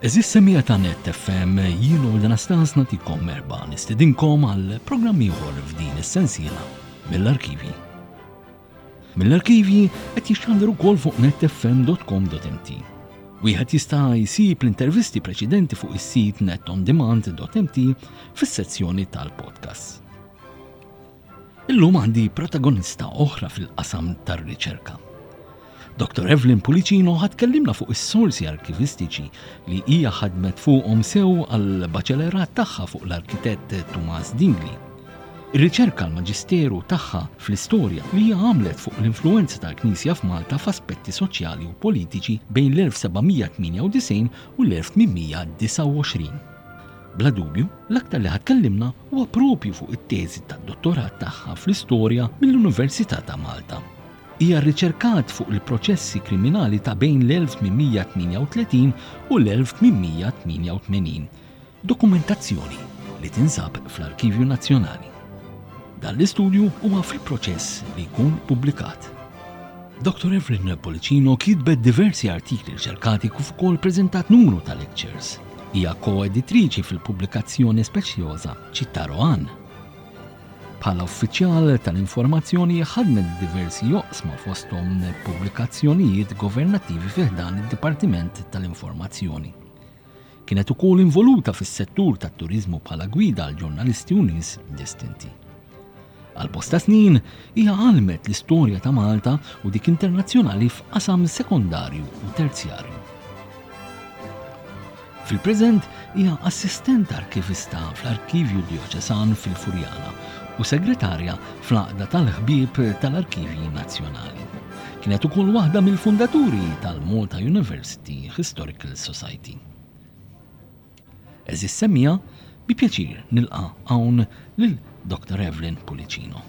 Eżis semija ta' net FM jien u l-Anastans natikom merba nistidinkom għal programmi uħor f'din is-sensiela mill-arkivji. Mill-arkivji qed jixxandru kol fuq netfm.com.mt. Wieħed jista' jsib l-intervisti preċedenti fuq is-sit netondemand.mt fis-sezzjoni tal-podcast. Illum għandi protagonista oħra fil-qasam tar-riċerka. Dr. Evelyn Pulicino ħad kellimna fuq is-sorsi arkivistiċi li hija ħadmet fuqhom sew għal baċelerat tagħha fuq l-arkitett Tumas Dingli. Ir-riċerka l-maġisteru tagħha fl-istorja li hija għamlet fuq l-influenza tal-Knisja f'Malta f'aspetti soċjali u politiċi bejn l-1798 u l-1829. Bla dubju, l-aktar li ħa tkellimna huwa proprju fuq it-teżi tad-dottorat tagħha fl-istorja mill-Università ta' Malta. Hija rriċerkat fuq il-proċessi kriminali ta' bejn l-1838 u l-1888, dokumentazzjoni li tinsab fl-Arkivju Nazzjonali. Dan l-istudju huwa fi proċess li jkun ippubblikat. Dr. Evelyn Pollicino kitbet diversi artikli riċerkati kif ukoll preżentat numru ta' lectures. Hija ko-editriċi fil-pubblikazzjoni speċjoża Città Rohan. Bħala uffiċjal tal-informazzjoni ħadmet f'diversi oqsma fosthom pubblikazzjonijiet governattivi fi ħdan id-Dipartiment tal-Informazzjoni. Kienet ukoll involuta fis-settur tat-turiżmu bħala gwida għal ġurnalisti u nies distinti. Għal bosta snin hija għallmet l-istorja ta' Malta u dik internazzjonali f'qasam sekondarju u terzjarju. Fil-preżent hija assistent arkivista fl-Arkivju Djoċesan fil-Furjana u segretarja fl-Għaqda tal-Ħbieb tal-Arkivji Nazzjonali. Kienet ukoll waħda mill-fundaturi tal-Malta University Historical Society. Għeżież semmiegħa, bi pjaċir nilqa' hawn lil Dr. Evelyn Pullicino.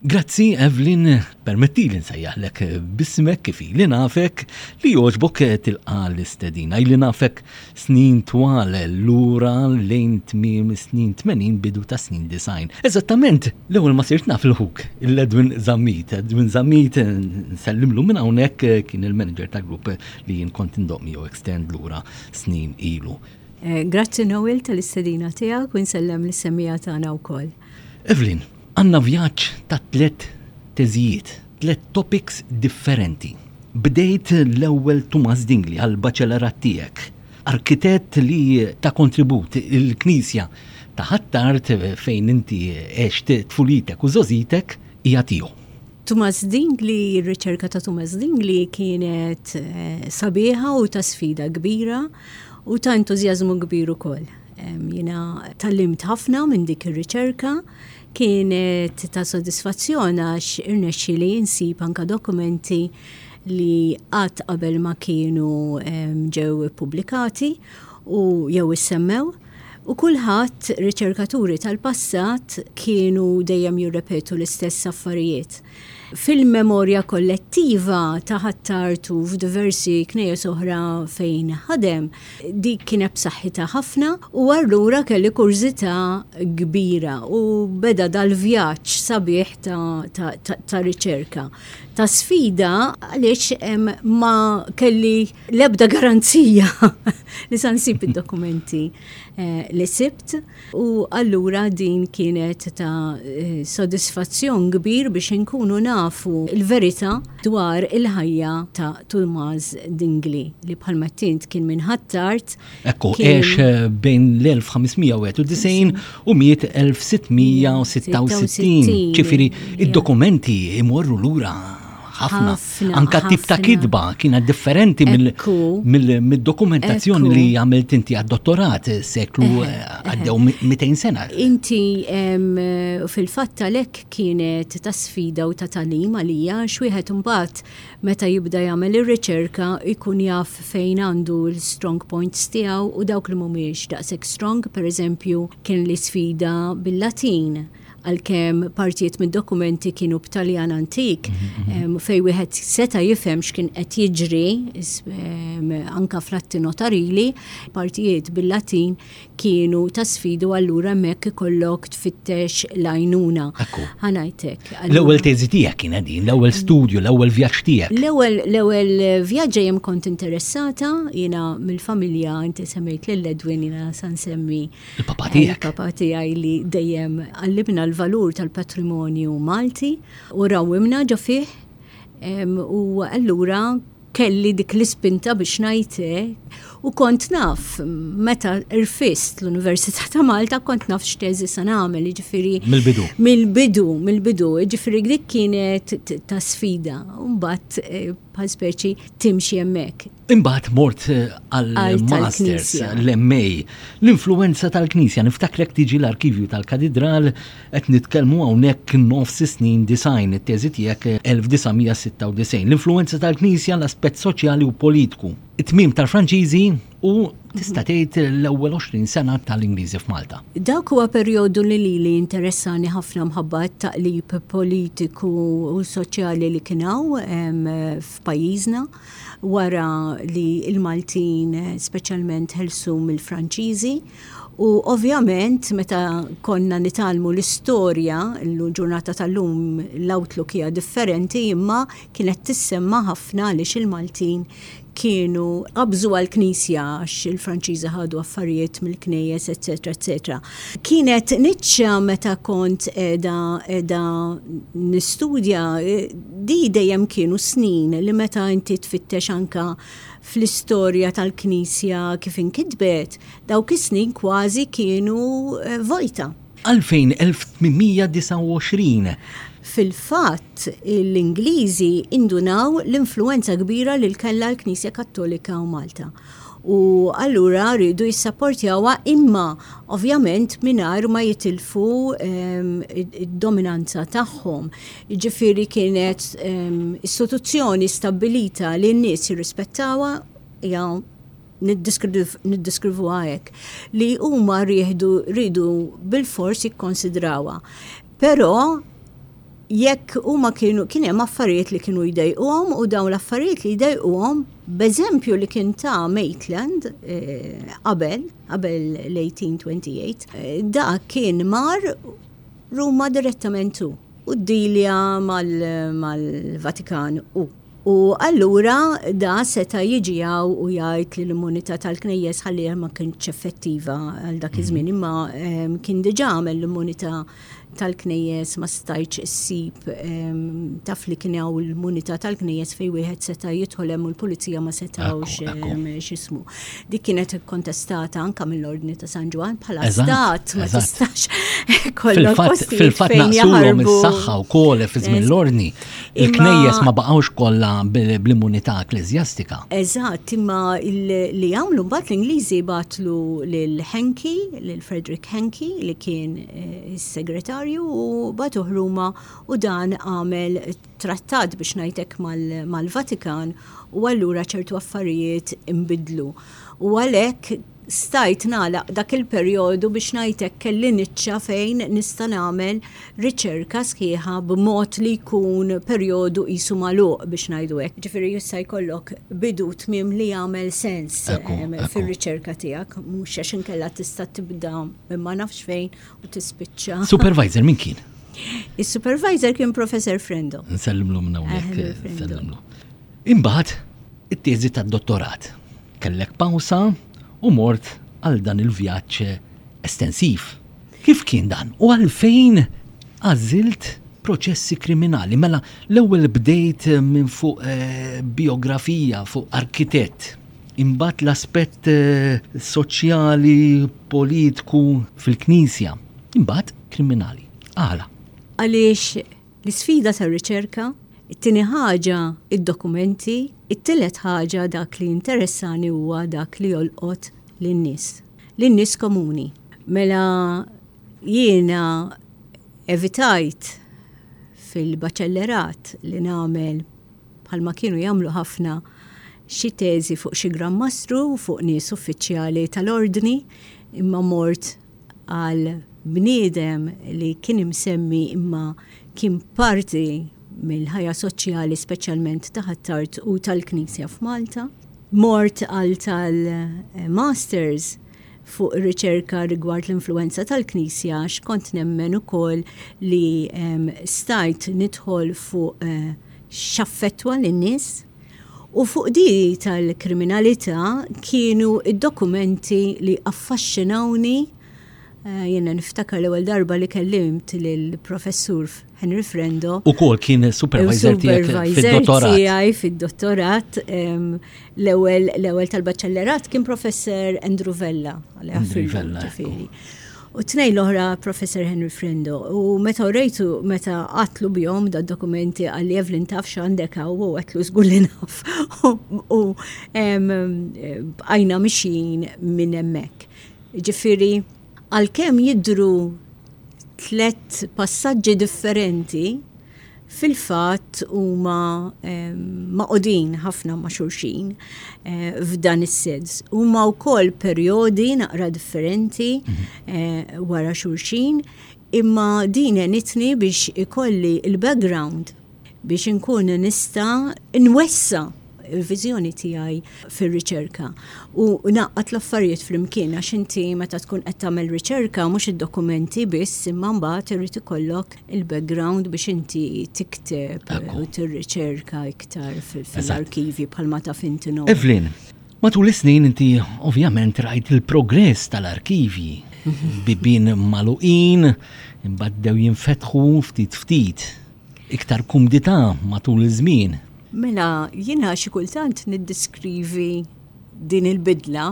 Grazzi, Evelyn, permettili nsejjaħlek bismek kif li nafek li joġbok tilqa l-istedina. Ili nafek snin twal lura lejn tmiem snin 80 bidu ta' snin design. Eżattament, l-ewwel ma sirt naf l-ħuk, l-Edwin Zammit. Edwin Zammit, nsellimlu minn hawnhekk kien il-manager ta' grupp li jien kont indoq miegħu Extend lura snin ilu. Grazzi Noel tal-istedina tiegħek u nsellem lis-semmiegħa tagħna wkoll. Evelyn, Għandna vjaġġ ta' tliet teżijiet, tliet topics differenti. Bdejt l-ewwel Tumas Dingli għall-baċelarat tiegħek. Arkitett li ta kontribut il-Knisja ta' Ħ'Attard fejn inti għext tfulitek u żgħożitek hija tiegħu. Tumas Dingli, ir-riċerka ta' Tumas Dingli kienet sabiħa u ta' sfida kbira u ta' entużjażmu kbir ukoll. Jiena tallimt ħafna minn dik ir-riċerka, kienet ta' sodisfazzjon għax irnexxi li jinsib anka dokumenti li qatt qabel ma kienu ġew ippubblikati u jew issemmew. U kulħadd, riċerkaturi tal-passat kienu dejjem jirrepetu l-istess affarijiet. Fil-memorja kollettiva ta' ħattart u f'diversi knejjes oħra fejn ħadem, dik kienet b'saħħitha ħafna u allura kelli kurżità kbira u beda dal-vjaġġ sabiħ ta' riċerka, ta' sfida għaliex ma kelli l-ebda garanzija li sa nsib id-dokumenti li sibt. U allura din kienet ta' sodisfazzjon kbir biex inkunu nafu l-verità dwar il-ħajja ta' Tulmaż Dingli li bħalma qed int kien minn Ħ'Attard. Ekku, għex bejn l-1591 u miet 1666, ċifieri id-dokumenti imorru lura ħafna. Anka tip ta' kitba kienet differenti mill-dokumentazzjoni li għamilt inti għad-dottorat eh, seklu eh, eh, għaddew 200 sena. Inti fil-fatt għalhekk kienet ta' sfida u ta' talim għalija x'wieħed imbagħad meta jibda jagħmel ir-riċerka jkun jaf fejn għandu l-strong points tiegħu u dawk li mhumiex daqshekk strong, pereżempju kien l-isfida bil-Latin għalkemm partijiet mid-dokumenti kienu b'Taljan antik, mhm, mhm. fej wieħed seta' jifhem x'kien qed jiġri anka fl-atti notarili, partijiet bil-Latin kienu ta' sfidu allura hemmhekk ikollok tfittex lajnuna. Ħanajtek. L-ewwel teżi tiegħek kien din, l-ewwel studju, l-ewwel vjaġġ tiegħek. L-ewwel l-ewwel vjaġġ jem kont interessata, jiena mill-familja inti semmejt lil Edwin jiena san semmi Il-papa tiegħek. Il-papa tiegħi li dejjem għallimna l-valur tal-patrimonju Malti u rawimna ġo fih u allura kelli dik l-ispinta biex najte eh, u kont naf meta rfist l-Università ta' Malta kont naf x'teżi sa nagħmel, jiġifieri mill-bidu. Mill-bidu, mill-bidu, jiġifieri dik kienet ta' sfida. Mbagħad eh, bħal speċi timxi hemmhekk. Imbagħad mort eh, għal-Masters, l-MA, l-influenza tal-Knisja, niftakrek tiġi l-arkivju tal-Katidral, qed nitkellmu hawnhekk nofs snin design, it-teżi tiegħek 1996. Eh, l-influenza tal-Knisja, l-aspett soċjali u politiku. It-tmim tal-Franċiżi u tista' tgħid l-ewwel 20 sena tal-Ingliżi f'Malta. Dak huwa perjodu li lili interessani ħafna mħabba t-taqlib politiku u soċjali li kien hawn f'pajjiżna. wara li l-Maltin speċjalment ħelsu mill-Franċiżi u ovvjament meta konna nitgħallmu l-istorja l-ġurnata tal-lum l-outlook hija differenti imma kienet tissemma ħafna għaliex il-Maltin kienu qabżu għall-Knisja għax il-Franċiżi ħadu affarijiet mill-knejjes etc. etc. Kienet niċċa meta kont qiegħda qiegħda nistudja di dejjem kienu snin li meta inti tfittex anka fl-istorja tal-Knisja kif inkitbet, dawk is-snin kważi kienu eh, vojta. Għalfejn 1829? Fil-fatt, l-Ingliżi indunaw l-influwenza kbira li kellha l-Knisja Kattolika u Malta. u allura rridu jissapportjawha imma ovvjament mingħajr ma jitilfu ehm, id-dominanza tagħhom. Ġifieri kienet ehm, istituzzjoni stabbilita li n-nies jirrispettawha hija niddiskrivu għajek li huma rieħdu ridu bil-fors jikkonsidrawha. Però jekk huma kienu kien hemm affarijiet li kienu jdejquhom u dawn l-affarijiet li jdejquhom b'eżempju li kien ta' Maitland eh, qabel, qabel l-1828, eh, dak kien mar Ruma direttament hu u d-dilja mal-Vatikan u. U allura da seta' jiġi hawn u jgħid li l-immunità tal-Knejjes ħalliha ma kinitx effettiva għal dak iż-żmien, imma kien diġà għamel l-immunità tal-Knejjes ma stajtx issib taf li kien hawn l-immunità tal-Knejjes fejn wieħed seta' jidħol hemm u l-Pulizija ma setgħux x'ismu. Dik kienet ikkontestata anke mill-Ordni ta' San Ġwann bħala stat ma tistax kollok postijiet. Fil-fatt naqsulhom is-saħħa wkoll fi żmien l-Ordni. Il-knejjes ma baqgħux kollha bl-immunità ekklesjastika. Eżatt, imma li għamlu mbagħad l-Ingliżi batlu lil Henki, lil Frederick Henki li kien eh, is-segretarju u batuh Ruma u dan għamel trattat biex ngħid hekk mal-Vatikan u allura ċertu affarijiet inbidlu. U għalhekk stajt nagħlaq dak il-perjodu biex ngħid hekk kelli niċċa fejn nista' nagħmel riċerka sħiħa b'mod li jkun perjodu qisu magħluq biex ngħidu hekk. Ġifieri jista' jkollok bidu tmiem li jagħmel sens fir-riċerka tiegħek, mhux għax inkella tista' tibda minn ma nafx fejn u tispiċċa. Supervisor min kien? Is-supervisor kien Professor Frendo. Nsellimlu minn hawnhekk. Nsellimlu. Imbagħad it-teżi tad-dottorat. Kellek pawsa u mort għal dan il-vjaġġ estensiv. Kif kien dan? U għalfejn għażilt proċessi kriminali? Mela l-ewwel bdejt eh, minn fuq eh, biografija fuq arkitett. Imbagħad l-aspett soċjali, politku fil-Knisja. Imbagħad kriminali. Għala? Għaliex l-isfida tar-riċerka, it-tieni ħaġa id-dokumenti, it-tielet ħaġa dak li interessani huwa dak li jolqot lin-nies, lin-nies komuni. Mela jiena evitajt fil-baċellerat li nagħmel bħalma kienu jagħmlu ħafna, xi teżi fuq xi Gran Mastru u fuq nies uffiċjali tal-Ordni, imma mort għal bniedem li kien imsemmi imma kien parti mill-ħajja soċjali speċjalment ta' Ħ'Attard u tal-Knisja f'Malta. Mort għal tal-Masters fuq ir-riċerka rigward l-influwenza tal-Knisja għax kont nemmen ukoll li stajt nidħol fuq eh, x'affettwa lin-nies. U fuq di tal-kriminalità kienu id-dokumenti li affaxxinawni eh, jiena niftakar l-ewwel darba li kellimt lill-professur Henry Frendo. U kol kien supervisor tiegħi fid-dottorat. Tiegħi fid-dottorat l-ewwel l-ewwel tal-baċellerat kien professor Andrew Vella. Andrew Vella. U tnej l-oħra Professor Henry Frendo. U meta rejtu, meta għatlu bjom da dokumenti għalli Evelyn taf xandek għaw u għatlu zgulli naf. U bqajna mxin minn emmek. Ġifiri, Għalkemm jidhru tliet passaġġi differenti, fil-fatt huma ehm, maqudin ħafna ma' xulxin eh, f'dan is-sens. Huma wkoll perjodi naqra differenti mhm. eh, wara xulxin, Imma din għenitni biex ikolli l-background biex inkun nista' nwessa' il-viżjoni tiegħi fir-riċerka u naqqat l-affarijiet flimkien għax inti meta tkun qed tagħmel riċerka mhux id-dokumenti biss imma mbagħad irid ikollok il-background biex inti tikteb u tirriċerka iktar fil-arkivji bħalma taf inti. Evelyn, Matul is-snin inti ovvjament rajt il-progress tal-arkivji. Bibien magħluqin, imbagħad bdew jinfetħu ftit ftit. Iktar kumdità matul iż-żmien. Mela, jiena xi kultant niddiskrivi din il-bidla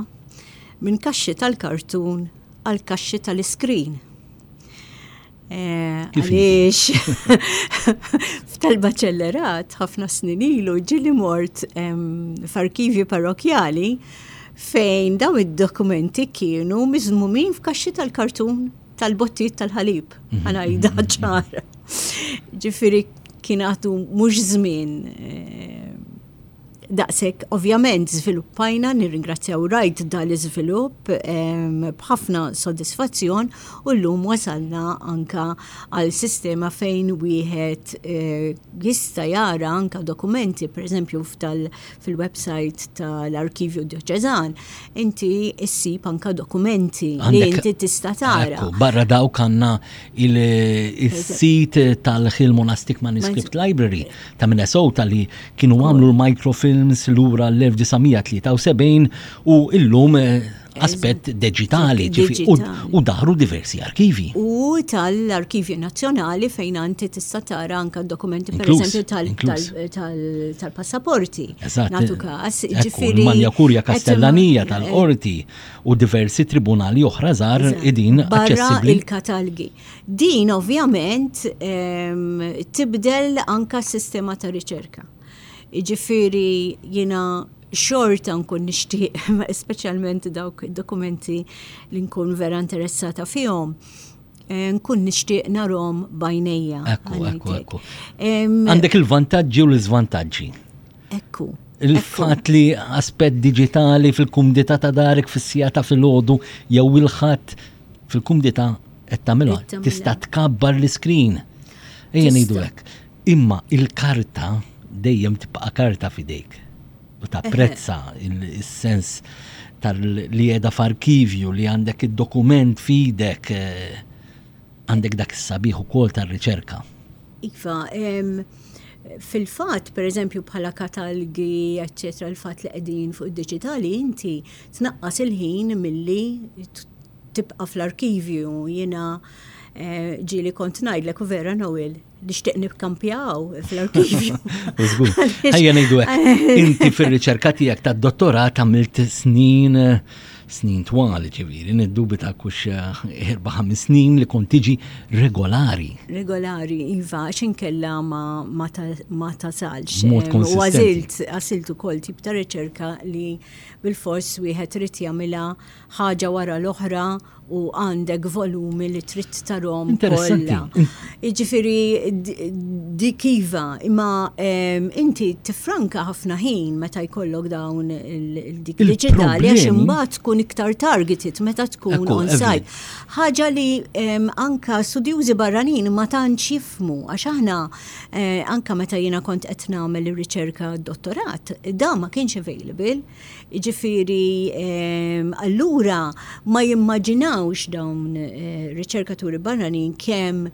minn kaxxi tal-kartun għal kaxxi tal-iskrin. Għaliex, f'talba ċellerat, ħafna snin ilu, ġili mort f'arkivju parrokjali fejn daw id-dokumenti kienu miżmumin f'kaxxi tal-kartun tal-bottijiet tal-ħalib, mhm. għanajda mhm. ċar. Ġifiri kien għatu mux zmin eh, Daqshekk ovvjament żviluppajna, nirringrazzja u rajt dan l-iżvilupp b'ħafna sodisfazzjon u llum wasalna anka għal sistema fejn wieħed eh, jista' jara anka dokumenti, pereżempju fil-website tal-Arkivju Djoċeżan, inti ssib anka dokumenti li inti tista' tara. Barra dawk għandna il-sit tal-Hill Monastic Manuscript Library ta' Minnesota li Kienu għamlu l-microfilms lura l-1973 u illum aspett deġitali u daħru diversi arkivi. U tal-Arkivju Nazzjonali fejn għanti tista' tara anka dokumenti per eżempju tal-passaporti. Natu kas, ġifiri. Manja Kurja Kastellanija tal-Qorti u diversi tribunali oħra żgħar idin aċċessibbli. il-katalgi. Din ovvjament tibdel anka s-sistema ta' riċerka. Jiġifieri jiena xorta nkun nixtieq, speċjalment dawk id-dokumenti li nkun vera interessata fihom, eh, nkun nixtieq narhom bajnejja. Ekku, ekku, ekku. Għandek il-vantaġġi u l-iżvantaġġi. Ekku. Il-fat li aspett digitali fil-kumdita ta' darek fis-sija ta' fil-ħodu jew il-ħadd fil-kumdità qed tagħmilha tista' tkabbar l-iskrin. Ejja ngħidu hekk. Imma il-karta dejjem tibqa' karta fidejk u tapprezza il-sens tal-li jeda f'arkivju li għandek id-dokument fidek eh, għandek dak is-sabiħ ukoll tar-riċerka. Iva, fil-fat, per eżempju, bħala katalgi, eccetera, il-fat li qegħdin fuq id-diġitali, inti tnaqqas il-ħin milli tibqa' fl-arkivju jiena eh, ġieli kont ngħidlek u vera Noel nixtieq nikkampjaw fl-arkivju. Ejja ngħidu hekk. Inti fir-riċerka tiegħek tad-dottorat għamilt snin snin twal ġifieri, niddubita kux eh, erba' ħames snin li kont tiġi regolari. Regolari, iva, xin kella ma tasalx. Mod eh, konsistenza. Għażilt, għażilt ukoll tip ta' riċerka li bilfors wieħed irid jagħmilha ħaġa wara l-oħra u għandek volumi li trid tarom kollha. Jiġifieri dik iva, imma ehm, inti tifranka ħafna ħin meta jkollok dawn dik diġitali għax imbagħad tkun iktar targeted meta tkun on site. Ħaġa li ehm, anka studjużi barranin ma tantx jifmu għax aħna Anke meta jiena kont qed nagħmel ir-riċerka dottorat, dan ma kienx available. Jiġifieri allura ma jimmaġinawx dawn riċerkaturi barranin kemm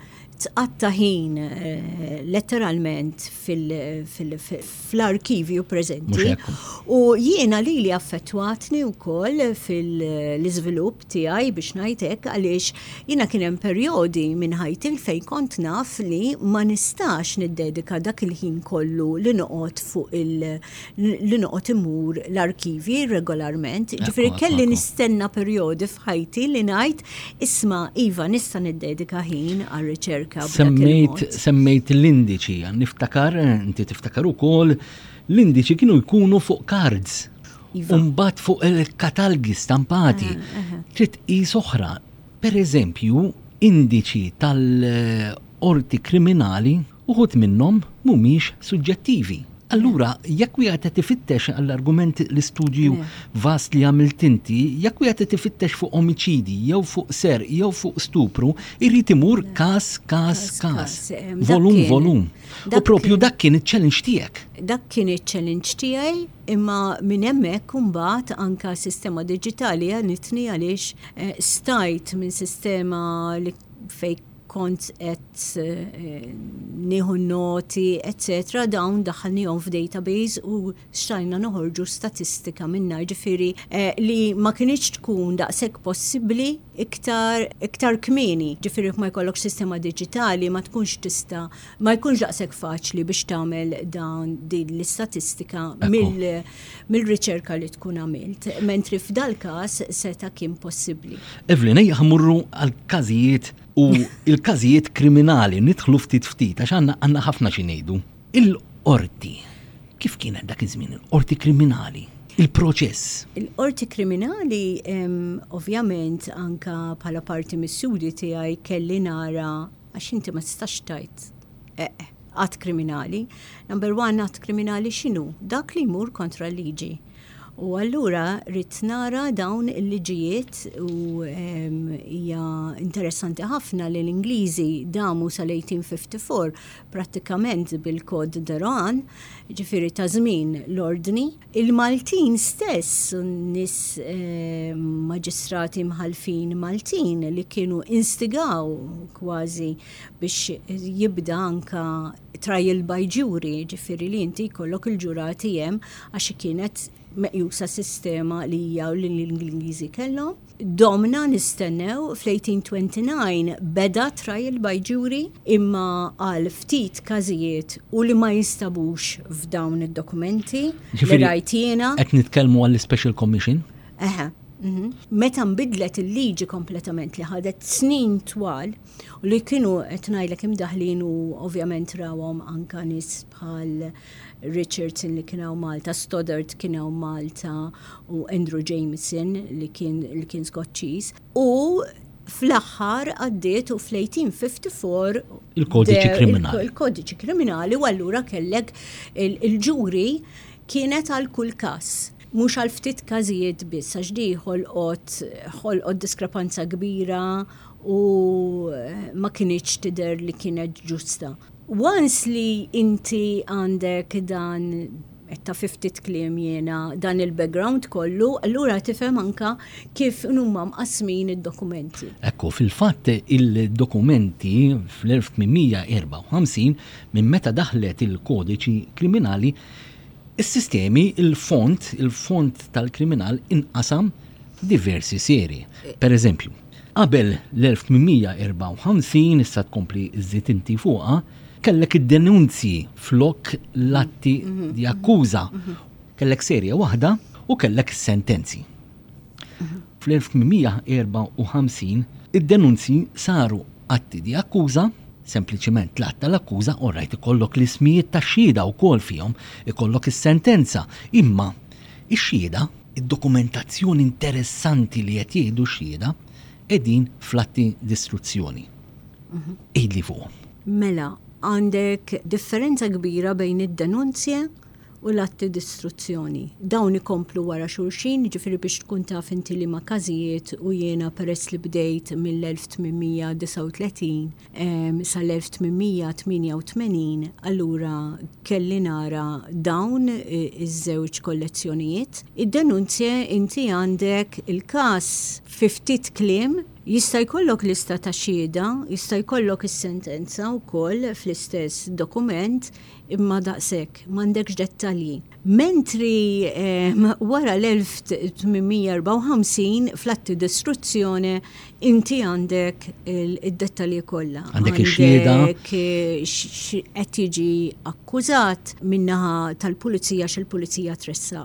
tqatta' ħin letteralment fil- fl-arkivju preżenti. U jiena li li affettwatni wkoll fil-iżvilupp tiegħi biex ngħidlek għaliex jiena kien hemm perjodi minn ħajti fejn kont naf li ma nistax niddedika dak il-ħin kollu li noqgħod fuq il li noqgħod imur l-arkivji regolarment. Ġifieri kelli nistenna perjodi b'ħajti li ngħid, isma' iva nista' niddedika ħin għar-riċerka Semmejt semmejt l-indiċi, niftakar, inti tiftakar ukoll, l-indiċi kienu jkunu fuq cards. Iva. Umbat fuq il-katalgi stampati. Trid qis oħra. Per eżempju, indiċi tal-orti kriminali Uħud minnhom mhumiex suġġettivi. Allura, jekk wieħed qed ifittex għall-argument l-istudju vast li għamilt inti, jekk wieħed qed ifittex fuq omiċidi jew fuq serq jew fuq stupru, irid imur każ, każ, każ, volum, volum. U proprju dak kien iċ-challenge tiegħek. Dak kien iċ-challenge tiegħi, imma minn hemmhekk imbagħad anke sistema diġitali għanitni għaliex eh, stajt minn sistema li fejn kont qed eh, nieħu noti, etc. Dawn daħalnihom f'database u xtajna noħorġu statistika minna ġifiri eh, li ma kienieċ tkun daqshekk possibbli iktar iktar kmieni. Ġifiri ma jkollok sistema digitali ma tkunx tista' ma jkunx daqshekk faċli biex tagħmel dawn din l-istatistika mill mill-riċerka li tkun għamilt, mentri f'dal-każ seta' kien possibbli. Evelyn, ejja mmorru għall-każijiet u l-każijiet kriminali, nidħlu ftit ftit għax għandna ħafna xi ngħidu. Il-qorti, kif kienet dak iż-żmien il-qorti kriminali? Il-proċess. Il-qorti kriminali, ovvjament, anka bħala parti mis-sudi tiegħi kelli nara Għax inti ma tistax tajt għat kriminali. Number one, għat kriminali xinu? Dak li jmur kontra l-liġi. U allura rrit nara dawn il-liġijiet u ehm, hija interessanti ħafna li l-Ingliżi damu sal-1854 prattikament bil-kod Deroan, ġifiri ta' żmien l-ordni, Il-Maltin stess, nies maġistrati mħallfin Maltin li kienu instigaw kważi biex jibda anka trial by jury, ġifieri li inti jkollok il-ġurati hemm għax kienet meqjusa sistema li hija u li l-Ingliżi kellhom. Domna nistennew fl-1829 beda trial by jury imma għal ftit każijiet u li ma jinstabux f'dawn id-dokumenti li rajt jiena. Qed nitkellmu għall-Special Commission? Eħe. Meta nbidlet il-liġi kompletament li ħadet snin twal u li kienu qed ngħidlek imdaħħlin u ovvjament rawhom anke nies bħal Richardson li kien hawn Malta, Stoddard kien hawn Malta u Andrew Jameson li kien, li kien Skoċċiż. U fl-aħħar għaddiet u fl-1854 il-kodiċi kriminali. Il-kodiċi kriminali u allura kellek il-ġuri kienet għal kull każ mhux għal ftit każijiet biss għax di ħolqot ħolqot diskrepanza kbira u eh, ma kinitx tidher li kienet ġusta. Once li inti għandek dan, qed taf fi ftit kliem jiena, dan il-background kollu, allura tifhem anke kif inhuma mqassmin id-dokumenti. Hekk hu, fil-fatt il-dokumenti fl-1854, minn meta daħlet il-kodiċi kriminali, is-sistemi, il-fond, il-fond tal-kriminal inqasam f'diversi seri. Pereżempju. Qabel l-1854, issa tkompli żżid inti fuqha, kellek id-denunzji flok l-atti di akkuża. Kellek serje waħda u kellek is-sentenzi. Fl-1854, id-denunzji saru atti di akkuża, sempliċiment l-att tal-akkuża, orrajt ikollok l-ismijiet tax-xhieda wkoll fihom, ikollok is-sentenza, imma ix-xhieda, Id-dokumentazzjoni interessanti li qed jgħidu x-xhieda qegħdin fl-atti d'istruzzjoni. Għidli fuqhom. Mela, għandek differenza kbira bejn id-denunzje u l-atti d'istruzzjoni. Dawn ikomplu wara xulxin, jiġifieri biex tkun taf inti liema każijiet u jiena peress li bdejt mill-1839, sal-1888, allura kelli nara dawn iż-żewġ kollezzjonijiet. Id-denunzje inti għandek il-każ fi ftit kliem, jista' jkollok lista ta' xhieda, jista' jkollok is-sentenza wkoll fl-istess dokument, imma daqshekk, m'għandekx dettalji. Mentri wara l-1854 fl-atti distruzzjoni inti għandek id-dettalji kollha. Għandek ix-xhieda. Qed jiġi akkużat min-naħa tal-pulizija x'il-pulizija tressa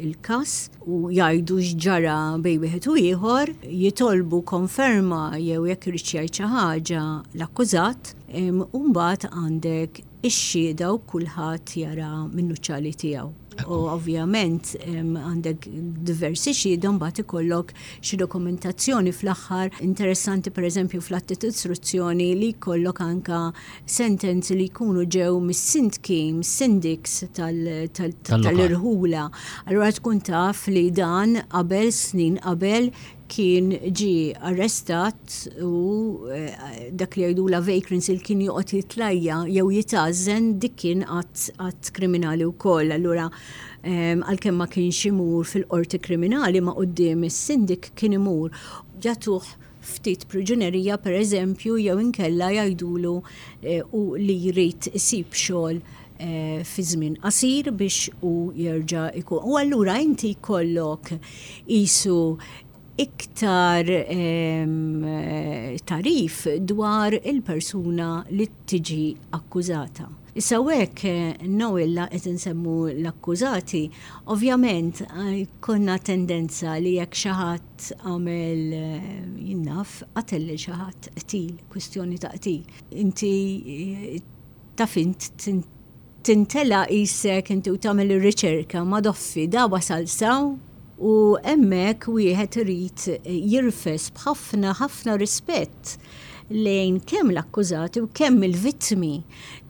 il-każ u jgħidu x'ġara bejn wieħed u ieħor, jitolbu konferma jew jekk iridx jgħid xi ħaġa l-akkużat, u mbagħad għandek ix-xhieda u kulħadd jara min-nuċċali tiegħu. U ovvjament għandek diversi xhieda mbagħad ikollok xi dokumentazzjoni fl-aħħar interessanti pereżempju fl-atti istruzzjoni li jkollok anka sentenzi li jkunu ġew mis-sindki, mis-sindiks tal-irħula. Allura tkun taf li dan qabel snin qabel kien ġie arrestat u dak li jgħidula vagrancy li kien joqgħod jitlajja jew jitgħażżen dik kien att kriminali wkoll. Allura ehm, għalkemm ma kienx imur fil-qorti kriminali ma quddiem is-sindik kien imur jatuh ftit priġunerija pereżempju jew inkella jgħidulu eh, u li jrid isib xogħol fi żmien qasir biex u jerġa' ikun. U allura inti jkollok isu iktar ehm, tarif dwar il-persuna li tiġi akkużata. Issa hekk eh, nawilla qed insemmu l-akkużati, ovvjament eh, konna tendenza li jekk xi ħadd għamel eh, jinnaf qatel lil xi ħadd qtil, kwistjoni ta' qtil. Inti Taf int tintela' qisek inti u tagħmel ir-riċerka ma' doffi da wasal s'hawn u hemmhekk wieħed irid jirfes b'ħafna ħafna rispett lejn kemm l-akkużati u kemm il-vittmi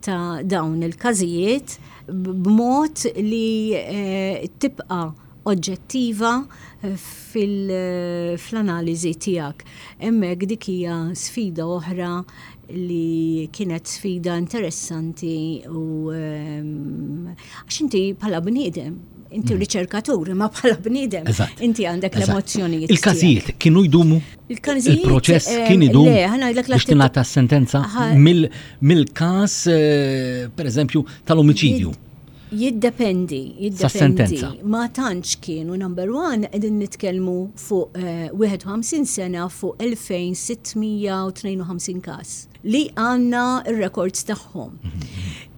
ta' dawn il-każijiet b'mod li tibqa' oġġettiva fl-analiżi tiegħek. Hemmhekk dik hija sfida oħra li kienet sfida interessanti u għax inti bħala bniedem inti mm. riċerkatur, ma bħala bniedem, inti għandek l-emozzjonijiet. Il-każijiet kienu jdumu? Il-proċess eh, kien idum biex tingħata sentenza mill-każ, eh, per eżempju, tal-omiċidju. Jiddependi, jiddependi. Ma tantx kienu number one qegħdin nitkellmu fuq 51 eh, sena fuq 2652 każ li għandna r-rekords tagħhom. Mhm.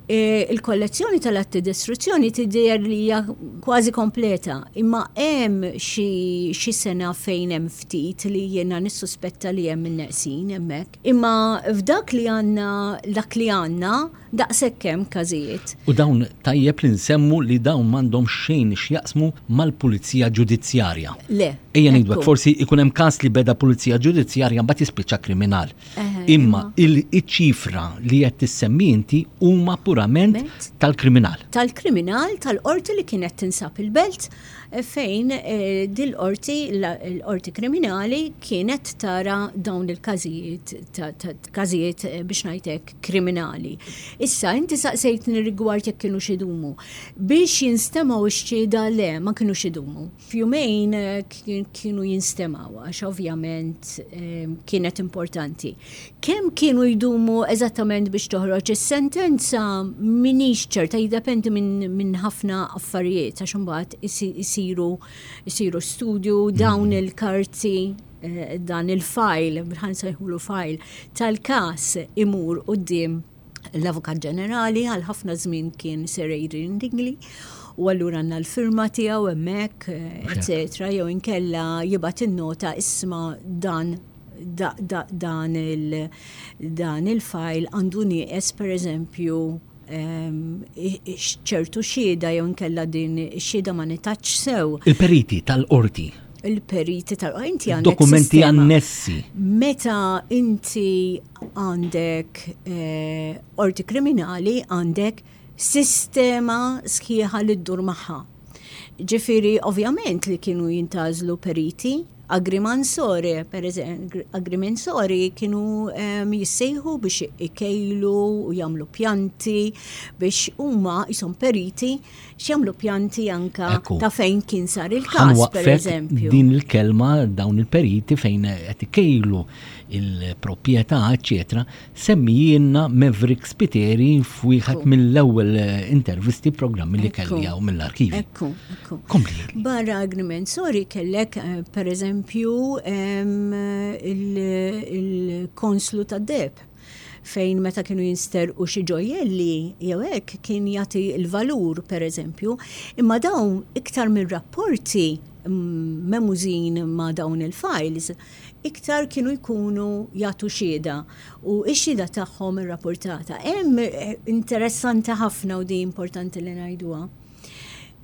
Eh, il-kollezzjoni tal-atti distruzzjoni tidher li hija kważi kompleta, imma hemm xi sena fejn hemm ftit li jiena nissuspetta li hemm in-neqsin hemmhekk. Imma f'dak li għandna dak li għandna daqshekk hemm każijiet. U dawn tajjeb li nsemmu li dawn m'għandhom xejn x'jaqsmu mal-pulizija ġudizzjarja. Le. Ejja ngħidu hekk, forsi jkun hemm każ li beda pulizija ġudizzjarja mbagħad jispiċċa kriminal. Imma iċ-ċifra li qed tissemmi inti huma purament tal-kriminal. Tal-kriminal tal-qorti li kienet tinsab il-Belt. fejn din l-qorti, l-Qorti Kriminali, kienet tara dawn il-każijiet, każijiet biex ngħid hekk kriminali. Issa, inti saqsejtni rigward jekk kienu xidumu. Biex jinstemgħu x-xhieda le, ma kienu xidumu. F'jumejn kienu jinstemgħu għax ovvjament kienet importanti. Kemm kienu jdumu eżattament biex toħroġ is-sentenza m'iniex ċerta, jiddependi minn ħafna affarijiet għax imbagħad isiru studju dawn il-karti dan il-fajl, ħa nsejħulu fajl, tal-każ imur quddiem. l-Avukat Ġenerali għal ħafna żmien kien Sir Adrian Dingley u allura għandna l-firma tiegħu hemmhekk, eċetera, jew inkella jibgħat in-nota isma' dan dan il dan il-fajl għandu nieqes pereżempju ehm, ċertu xieda jew inkella din ix-xieda ma nitaċ sew. Il-periti tal-qorti il-periti tal-qorti. Dokumenti annessi. Meta inti għandek qorti kriminali, għandek sistema sħiħa li ddur magħha. Ġifieri ovvjament li kienu jintażlu periti, agrimansori, per eżempju, agrimensori kienu ehm, jissejħu biex ikejlu u jagħmlu pjanti biex huma jisom periti X'jagħmlu pjanti anka ta' fejn kien sar il-każ pereżempju. Din il-kelma dawn il-periti fejn qed ikejlu il-proprjetà, eċetera, semmijienna Mevrik Spiteri f'wieħed mill-ewwel eh, intervisti programmi li kelli hawn mill-arkivi. Ekku, ekku. Barra agreement, sorry kellek eh, pereżempju il-konslu ta' deb fejn meta kienu jinsterqu xi ġojjelli jew hekk kien jagħti l-valur pereżempju, imma dawn iktar minn rapporti memużin ma' dawn il-fajls, iktar kienu jkunu jagħtu xhieda u x-xhieda tagħhom irrapportata. Hemm interessanti ħafna u di importanti li ngħiduha.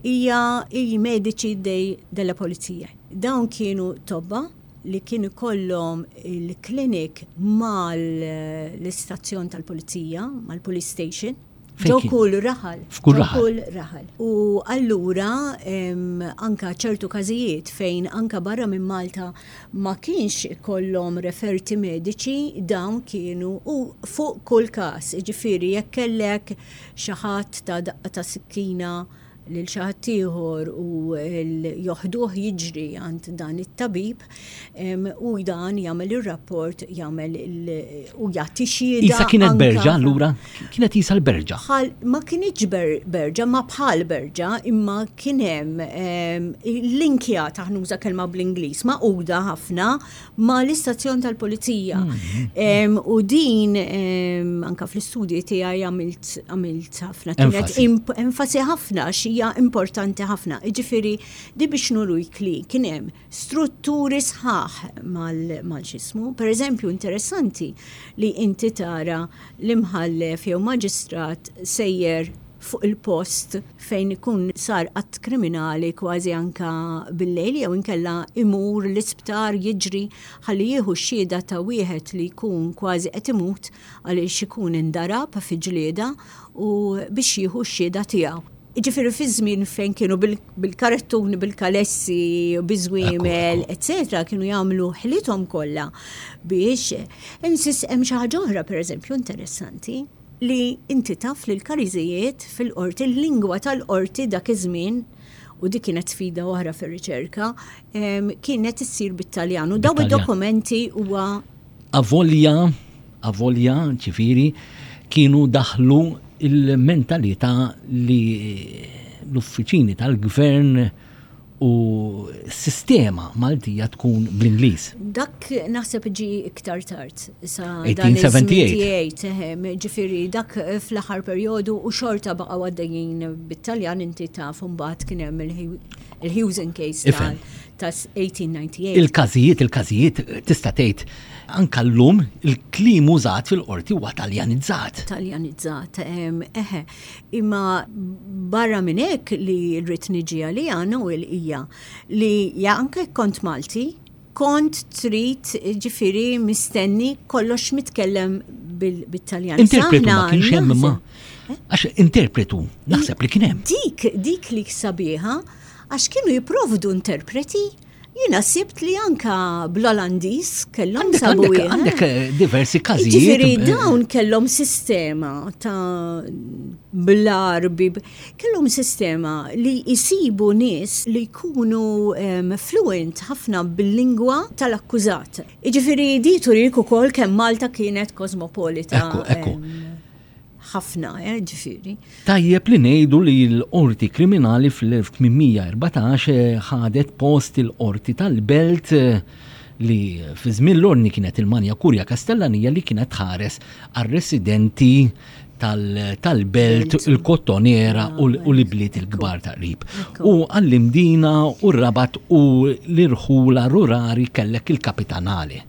Hija hi mediċi dei della polizia. Dawn kienu tobba li kien ikollhom il-klinik mal-istazzjon tal-pulizija, mal-police station, ġo kull raħal. F'kull raħal. Kull raħal. U allura anka ċertu każijiet fejn anka barra minn Malta ma kienx ikollhom referti mediċi dawn kienu u fuq kull każ, jiġifieri jekk kellek xi ħadd ta' daqqa ta' sikkina lil xi ħadd ieħor u joħduh jiġri għand dan it-tabib u dan jagħmel ir-rapport jagħmel u jagħti xhieda. Isa kienet berġa allura? Kienet isa l-berġa? Ma kienx berġa, ma bħal berġa, imma kien hemm l-inkja taħnuża kelma bl-Ingliż ma' uda ħafna ma l-istazzjon tal-pulizija. Mm. U din, anka fl-istudji tiegħi għamilt ħafna, kienet enfasi ħafna, xija importanti ħafna. Ġifiri, di biex nurujk li kienem strutturi sħaħ mal-xismu. Per eżempju, interessanti li inti tara l-imħallef jew maġistrat sejjer fuq il-post fejn ikun sar att kriminali kważi anke bil-lejl jew inkella imur l-isptar jiġri ħalli jieħu x-xhieda ta' wieħed li jkun kważi qed imut għaliex ikun indarab fi ġlieda u biex jieħu x-xhieda tiegħu. Jiġifieri fi żmien fejn kienu bil-karettuni, bil-kalessi, biż-żwiemel, eċċetera, kienu jagħmlu ħlithom kollha biex hemm xi ħaġa oħra pereżempju interessanti. li inti taf li l-kariżijiet fil-qorti, l-lingwa tal-qorti dak iż-żmien, u dik kienet sfida oħra fir-riċerka, kienet issir bit-Taljan. U daw id-dokumenti huwa. Avolja, avolja, ġifiri, kienu daħlu il-mentalità li l-uffiċini tal-gvern u sistema Maltija tkun bl-Ingliż. Dak naħseb ġi iktar tard sa 1878, ġifieri dak fl-aħħar perjodu u xorta baqgħu għaddejjin bit-Taljan inti taf imbagħad kien hemm il-Hughes and Case ta' 1898. Il-każijiet, il-każijiet tista' tgħid anka llum il-klim użat fil-qorti huwa Taljanizzat. Taljanizzat, eħe. Imma barra minn hekk li rrid niġi għaliha Noel hija li anke jekk kont Malti, kont trid ġifieri mistenni kollox mitkellem bit-Taljan. Interpretu ma kienx hemm imma. Eh? Għax interpretu, naħseb li kien hemm. Dik, dik li sabiħa, għax kienu jipprovdu interpreti Jina sibt li anka bl-Olandis kellhom sabu Għandek eh, diversi każijiet. Ġifieri eh, dawn kellhom sistema ta' bl-arbi, kellhom sistema li jisibu nies li jkunu ehm, fluent ħafna bil-lingwa tal-akkużat. Ġifieri di turik ukoll kemm Malta kienet kosmopolita. Ekku, ekku. Ehm, ħafna, eh, ġifiri. Tajjeb li ngħidu li l-qorti kriminali fl-1814 eh, ħadet post il-qorti tal-belt eh, li fi żmien l-orni kienet il-Manja Kurja Kastellanija li kienet ħares għar-residenti tal-belt, il-kottonera u l-ibliet il-kbar ta' rib. U għallimdina u rabat u l-irħula rurari kellek il-kapitanali.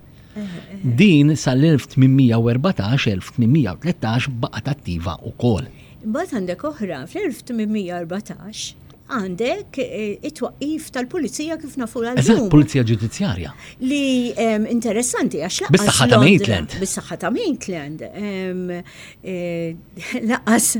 Din sal-1814-1813 baqgħet attiva wkoll. Imbagħad għandek oħra fl-1814 għandek eh, it-twaqif tal-pulizija kif nafu għal Eżatt, pulizija ġudizzjarja. Li ehm, interessanti għax laqgħa. Bis-saħħa ta' Maitland. Bis-saħħa ta' Maitland. Ehm, eh, Lanqas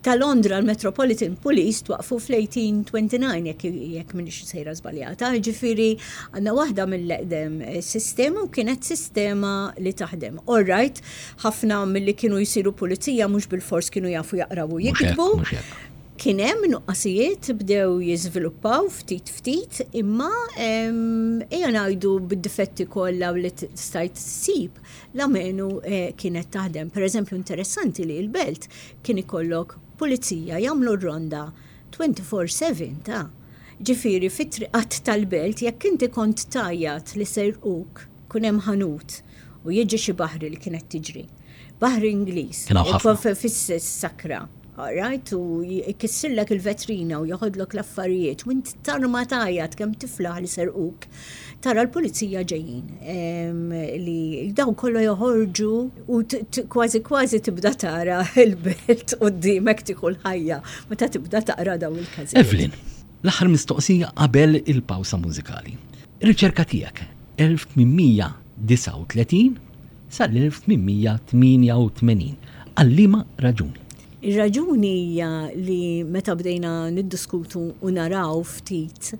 ta' Londra l-Metropolitan Police twaqfu fl-1829 jekk minix sejra żbaljata, ġifieri għandna waħda mill-eqdem sistema u kienet sistema li taħdem. All right, ħafna milli kienu jsiru pulizija mhux bil-fors kienu jafu jaqraw u jiktbu. Kien hemm nuqqasijiet bdew jiżviluppaw ftit ftit imma ejja ngħidu bid-difetti kollha li stajt ssib la menu eh, kienet taħdem. Per eżempju, interessanti li il-belt kien ikollok pulizija jagħmlu r-ronda 24/7 ta' ġifiri fit-triqat tal-belt jekk inti kont tajjat li serquk kun hemm ħanut u jiġi xi baħri li kienet tiġri. Baħri Ingliż, fis-sakra. Alright, u jkissirlek il-vetrina u jeħodlok l-affarijiet u int tarma tgħajjat kemm tiflaħ li serquk, tara l-pulizija ġejjin li dawn kollha joħorġu u kważi kważi tibda tara l-belt qudiemek tieħu l-ħajja meta tibda taqra dawn il-każijiet. Evelyn, l-aħħar mistoqsija qabel il-pawsa mużikali. Ir-riċerka tiegħek 1839 sal-1888. Għal liema raġuni? Ir-raġuni hija li meta bdejna niddiskutu u naraw ftit,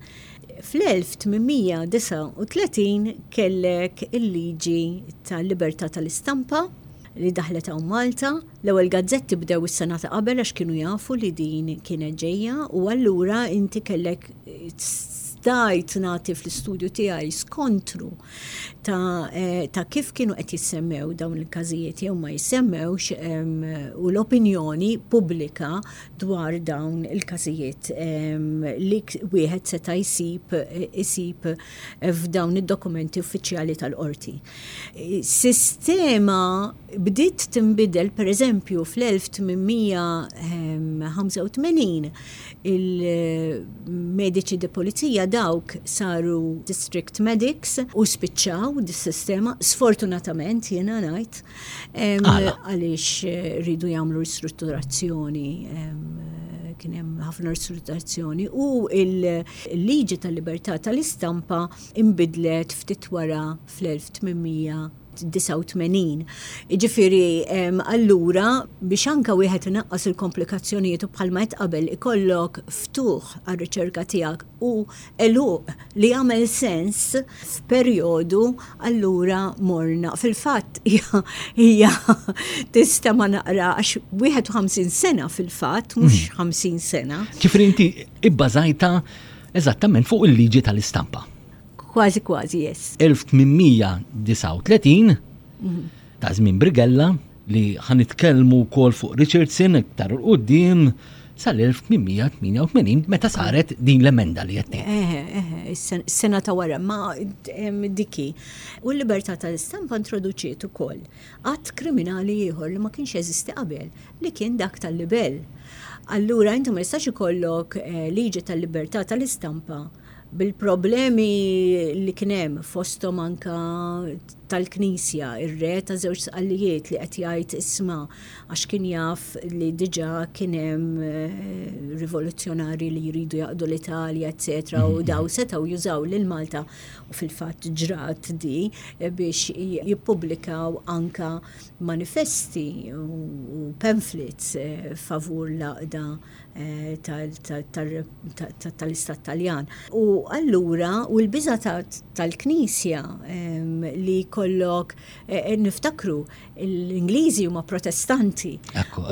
fl-1839 kellek il-liġi tal-libertà tal-istampa li daħlet hawn Malta, l-ewwel gazzetti bdew is-sena ta' qabel għax kienu jafu li din kienet ġejja u allura inti kellek, stajt nagħti fl-istudju tiegħi skontru. ta', eh, ta kif kienu qed jissemmew dawn il-każijiet jew ma jissemmewx u l-opinjoni pubblika dwar dawn il-każijiet li wieħed seta' jsib isib f'dawn id-dokumenti uffiċjali tal-qorti. Sistema bdiet tinbidel pereżempju fl-1885 il-mediċi de polizija dawk saru district medics u spiċċaw dis-sistema, sfortunatament jena najt, għalix eh, rridu jamlu ristrutturazzjoni kien hemm ħafna ristrutturazzjoni u il-liġi tal-libertà tal-istampa imbidlet ftit wara fl-1800 89. Jiġifieri allura biex anke wieħed inaqqas il-komplikazzjonijiet u bħalma qed qabel ikollok ftuħ għar-riċerka tiegħek u eluq li jagħmel sens f'perjodu allura morna. Fil-fatt hija tista' ma naqra għax 51 sena fil-fatt mhux 50 hmm. sena. Ġifieri inti ibbażajta eżattament fuq il-liġi tal-istampa. Kważi kważi, yes. 1839 mhm. ta' żmien Brigella li ħanitkellmu wkoll fuq Richardson iktar u qudiem sal-1888 meta saret din l-emenda li jettin. Eh, eh, eh, sena ta' wara ma diki. U l-libertà tal-istampa introduċiet ukoll għat kriminali ieħor li ma kienx eżisti qabel li kien dak tal-libell. Allura intom ma jistax ikollok liġi tal-libertà tal-istampa bil-problemi li kien hemm fosthom anke tal-Knisja, ir-re ta' żewġ sqallijiet li qed jgħid isma' għax kien jaf li diġà kien hemm rivoluzzjonarji li jridu jaqdu l-Italja eċċetera u dawn setgħu jużaw lil Malta u fil-fatt ġrat di biex jippubblikaw anke manifesti u pamphlets favur l-għaqda tal-Istat Taljan. U allura, u l-biża tal-Knisja li jkollok, niftakru, l-Ingliżi huma Protestanti.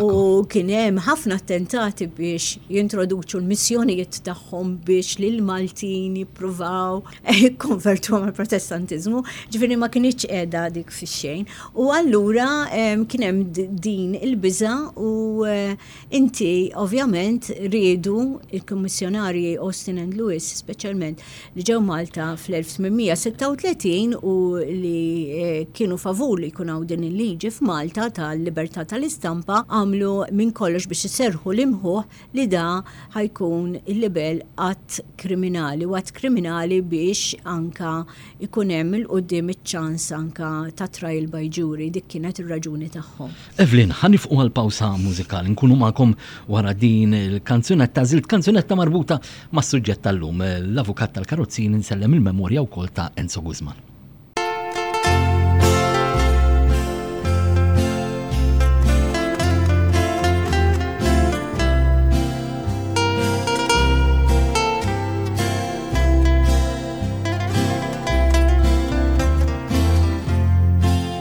U kien hemm ħafna attentati biex jintroduċu l-missjonijiet tagħhom biex lil Maltin jippruvaw jikkonvertuhom għall-Protestantiżmu, ġifieri ma kinitx qiegħda dik fix-xejn. U allura kien hemm din il-biża u Inti, ovvjament, riedu il-Kummissjonarji Austin and Lewis, speċjalment, li ġew Malta fl-1836 u li eh, kienu favur li jkun hawn din il-liġi f'Malta tal-libertà tal-istampa għamlu minn kollox biex iserħu l-imħuħ li da ħajkun il-libel att kriminali u att kriminali biex anka ikun hemm il-qudiem iċ-ċans anka ta' trial by jury dik kienet ir-raġuni tagħhom. Evelyn, ħa nifqu għal pawsa mużikali, nkunu magħkom wara din il-kanzunetta, żilt kanzunetta marbuta mas-suġġett tal-lum, l-avukat tal-karozzin insellem il-memorja wkoll ta' Enzo Guzman.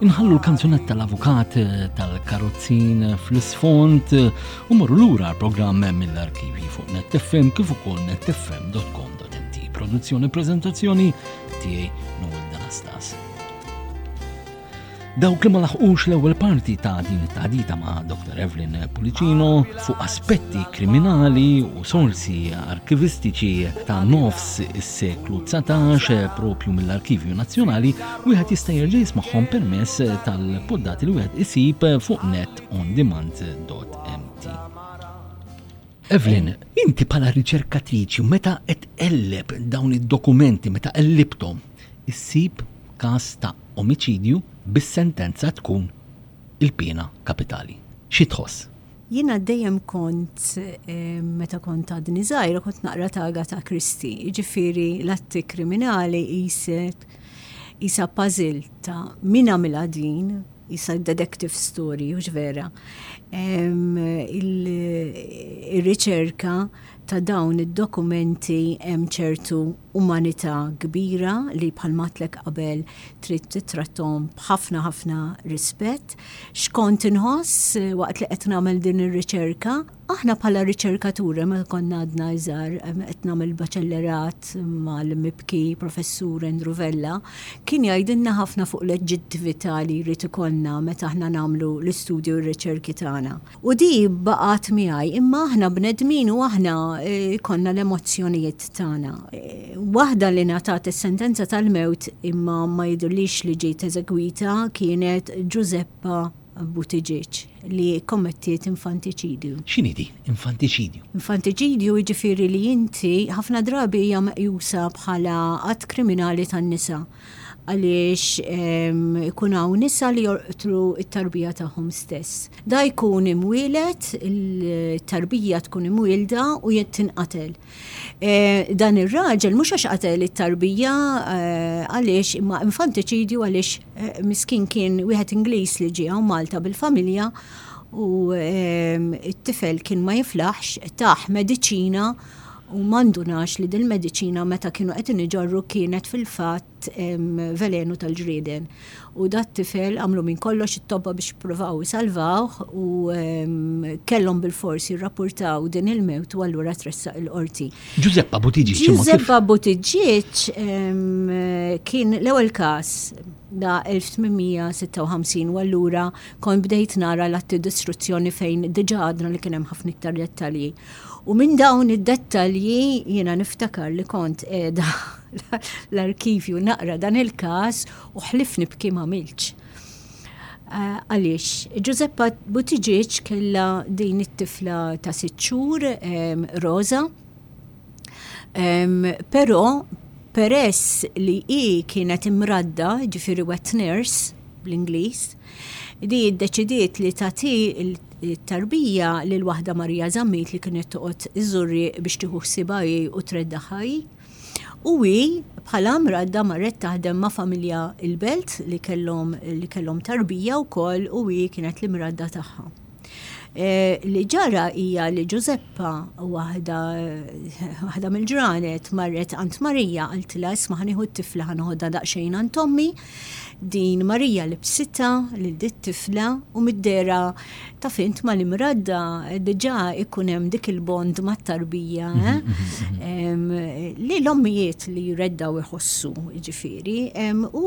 Inħallu l-kanzunet tal-avukat eh, tal-karozzin eh, fl-isfont eh, u morru lura l-programm mill-arkivi fuq netfm kif ukoll netfm.com.mt. Produzzjoni e prezentazzjoni tiegħi Noel Danastas. Dawk li ma laħqux l-ewwel parti ta' din it-taħdita ma' Dr. Evelyn Pulicino fuq aspetti kriminali u sorsi arkivistiċi ta' nofs is-seklu 19 propju mill-Arkivju Nazzjonali Wieħed jista' jerġa' jismagħhom permezz tal-poddati li wieħed isib fuq netondemand.mt. Evelyn, inti bħala riċerkatriċi meta qed qelleb dawn id-dokumenti meta qellibthom, issib każ ta' omiċidju bis-sentenza tkun il-piena kapitali. Xi tħoss? Jiena dejjem kont meta kont għadni żgħira kont naqra ta' Agatha Christie, jiġifieri l-atti kriminali qisek Isa puzzle ta' min għamilha din, isa detective story, u vera. Il-riċerka ta' dawn id-dokumenti hemm ċertu umanità kbira li bħal matlek qabel trid titrattom b'ħafna ħafna rispett. Xkont inħoss waqt li qed nagħmel din ir-riċerka? Aħna bħala riċerkaturi meta konna għadna iżgħar qed nagħmel baċellerat mal-MIPK Professur Andrew Vella kien jgħidilna ħafna fuq l-oġġettività li jrid ikollna meta aħna nagħmlu l-istudji u r-riċerki tagħna. U di baqgħet miegħi imma aħna bnedmin u aħna jkollna l-emozzjonijiet tagħna. Waħda li ngħatat is-sentenza tal-mewt imma ma jidhirlix li ġiet eżegwita kienet Ġużeppa Buttigieg li kommettiet infantiċidju. X'inhi din infantiċidju? Infantiċidju jiġifieri li inti ħafna drabi hija meqjusa bħala att kriminali tan-nisa għaliex ikun hawn nisa li jorqtlu t-tarbija tagħhom stess. Da jkun imwieled, it-tarbija tkun imwielda u tinqatel. Eh, dan ir-raġel mhux għax qatel it-tarbija eh, għaliex imma infantiċidju għaliex eh, miskin kien wieħed Ingliż li ġie hawn Malta bil-familja u it-tifel kien ma jiflaħx taħ mediċina u mandunax li dil-mediċina meta kienu qed iniġorru kienet fil-fatt velenu tal-ġrieden. U dat tifel għamlu minn kollox it-tobba biex provaw salvawh u kellhom bil-fors jirrapportaw din il-mewt u allura tressaq il-qorti. Ġużeppa Buttiġiġ. Ġużeppa Buttiġiġ kien l-ewwel każ da 1856 u allura kon bdejt nara l-atti distruzzjoni fejn diġa għadna li kien hemm ħafna iktar dettalji. U minn dawn id-dettalji jiena niftakar li kont qiegħda l-arkivju naqra dan il-każ u ħlifni b'kim għamilx. Eh, għaliex, Ġuzeppa Butiġiċ kella din it-tifla ta' sitxur, Rosa, pero peress li i kienet imradda, ġifiri wet nurse, bl-Inglis, Di ddeċidiet li tagħti t-tarbija lil waħda Marija Zammit li kienet toqgħod iżżurri biex tieħu ħsiebha hi u treddaħha hi. U hi bħala mradda marret taħdem ma' familja il-belt li kellhom li kellhom tarbija wkoll u hi kienet l-imradda tagħha. Eh, li ġara hija li Ġużeppa waħda waħda mill-ġranet marret għand Marija għaltilha isma' ħanieħu t-tifla ħanoħodha daqsxejn għand ommi. Din Marija libsita lil dit tifla u middera ta' fint ma l-imradda diġà ikun hemm dik il-bond mat-tarbija eh? mhm, mhm. li l-ommijiet li jreddaw iħossu ġifieri u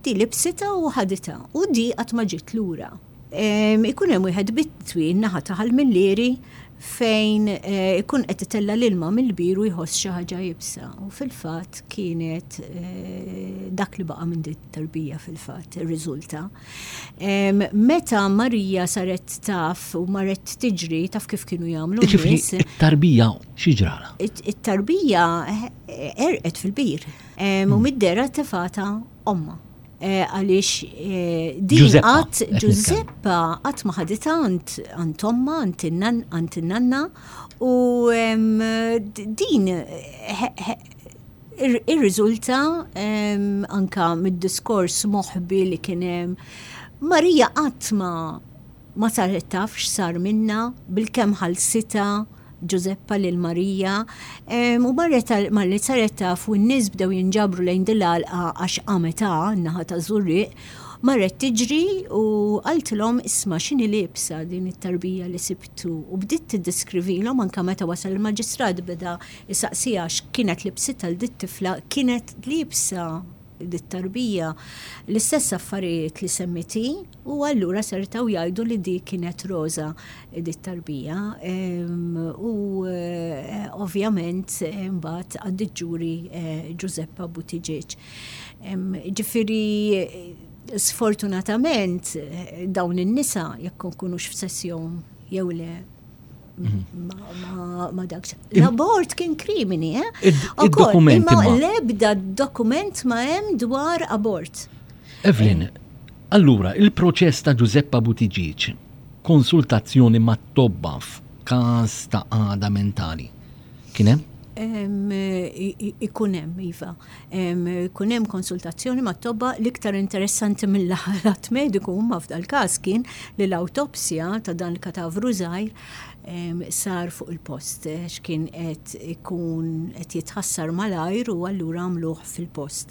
di libsita u ħadita u di qatt ma ġiet lura. Ikun hemm wieħed bit-twin naħa ta' ħal-Millieri fejn eh, ikun qed itella l-ilma mill-bir u jħoss xi ħaġa jibsa. U fil-fatt kienet eh, dak li baqa' minn dit tarbija fil-fatt irriżulta. Meta Marija saret taf u marret tiġri taf kif kienu jagħmlu. It-tarbija xi ġrala? It-tarbija eh, erqet fil-bir. U mm. mid-dera tefata ommha. Eh, għaliex eh, din għat Ġużeppa għat maħadita għant għant omma, għant nanna u din ir-riżulta anka mid-diskors moħbi li kienem Marija għatma ma saret tafx sar minna bil-kem ħalsita Ġużeppa lil Marija, ehm, u marret marret saret taf u n-nies bdew jinġabru lejn dil-għalqa għax qametha naħa ta' żurriq, marret tiġri u qaltilhom isma' x'inhi liebsa din it-tarbija li sibtu u bdiet tiddeskrivilhom anke meta wasal il-maġistrat beda jsaqsiha x'kienet libsitha l dit-tifla kienet liebsa dit-tarbija, l-istess affarijiet li semmiet hi, u allura sertaw jgħidu li di kienet Rosa dit-tarbija. U ovvjament mbagħad għand il-ġuri Ġużeppa Buttiġieġ. Ġifieri sfortunatament dawn in-nisa jekk nkunux f'sessjon jew le ma dakx. L-abort kien krimini, eh? Id-dokument. Ma lebda dokument ma hemm dwar abort. Evelyn, allura il-proċess ta' Giuseppa Butiġiċ, konsultazzjoni ma' tobba f'każ ta' għada mentali. Kien hemm? Ikun hemm, iva. Ikun hemm konsultazzjoni ma' tobba l-iktar interessanti mill-ħalat mediku ma' f'dal każ kien li l-autopsja ta' dan il-katavru żgħir sar fuq il-post x'kien qed ikun qed jitħassar malajr u allura għamluh fil-post.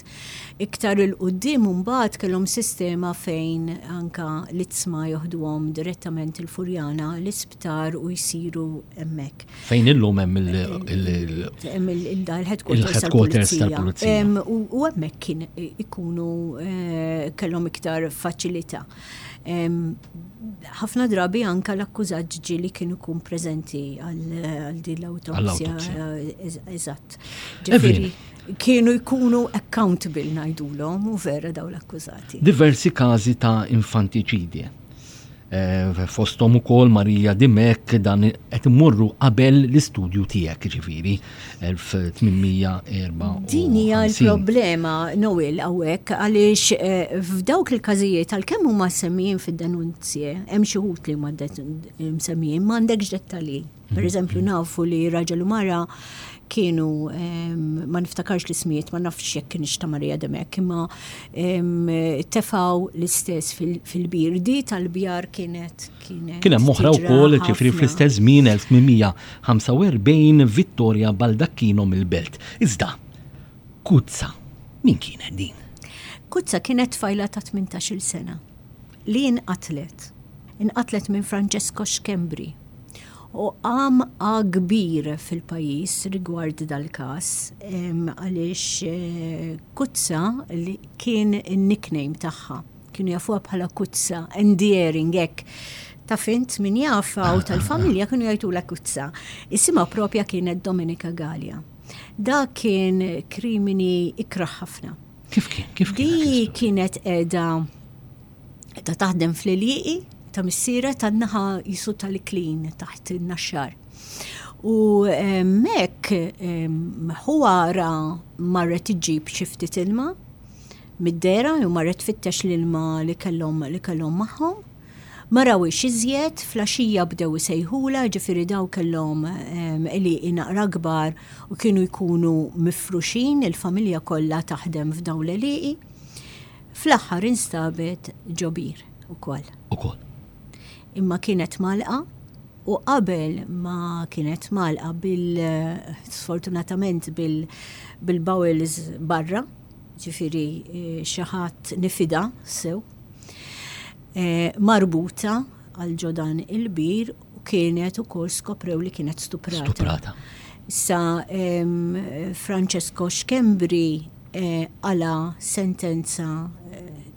Iktar 'il quddiem imbagħad kellhom sistema fejn anke l-itzma joħduhom direttament il-Furjana l-isptar u jsiru hemmhekk. Fejn illum hemm il-headquarters tal-Pulizija. U hemmhekk kien ikunu eh, kellhom iktar faċilità. Ħafna drabi anke l-akkużat ġi li kien ikun preżenti għal din l-awtopsja. Eżatt. kienu jkunu accountable ngħidulhom u vera daw l-akkużati. Diversi każi ta' infantiċidie. Eh, fostom u kol Marija Dimek dan qed immorru qabel l-istudju tiegħek ġifiri 1804. Din hija l-problema Noel hawnhekk għaliex eh, f'dawk il-każijiet għalkemm huma semmijin fid-denunzje hemm xi ħut li huma msemmijin m'għandekx dettalji. Per eżempju, nafu li raġel u mara kienu ma niftakarx li smiet, ma nafx jekk kienx ta' Marija Demek, imma tefaw l-istess fil-birdi tal-bjar kienet. Kien hemm oħra wkoll ġifri fl-istess żmien 1845 Vittoria Baldacchino mill-Belt. Iżda, Kuzza, min kienet din? Kuzza kienet tfajla ta' 18-il sena. li inqatlet. Inqatlet minn Francesco Schembri. U qam A kbir fil-pajjiż rigward dal-każ għaliex eh, Kuzza li kien in-nickname tagħha. Kienu jafuha bħala Kuzza, endearing hekk. Ta' fint min jafa u tal-familja kienu jgħidula Kuzza. Isimha propja kienet Dominika Gallia. Da kien krimini ikraħ ħafna. Kif kien? Kif kien? Di kienet edha ta' taħdem fl-iljiqi ta' missira ta' naħa jisu tal-iklin taħt il-naxxar. U mek huwa ra marret iġib xiftit ilma mid-dera, jew marret fittex l-ilma li kellhom li kellhom magħhom. Ma rawhiex iżjed, flaxija bdew isejħulha, ġifieri daw kellhom qliqi naqra kbar u kienu jkunu mifruxin, il-familja kollha taħdem f'dawn l-qliqi. Fl-aħħar instabet ġo bir ukoll. Ukoll. Imma kienet magħlqa u qabel ma kienet magħlqa bil sfortunatament bil-bowels barra. ġifiri xi ħadd nifida sew, marbuta għal ġodan il-bir u kienet ukoll skoprew li kienet stuprata. Stuprata. Sa Francesco Xkembri għala sentenza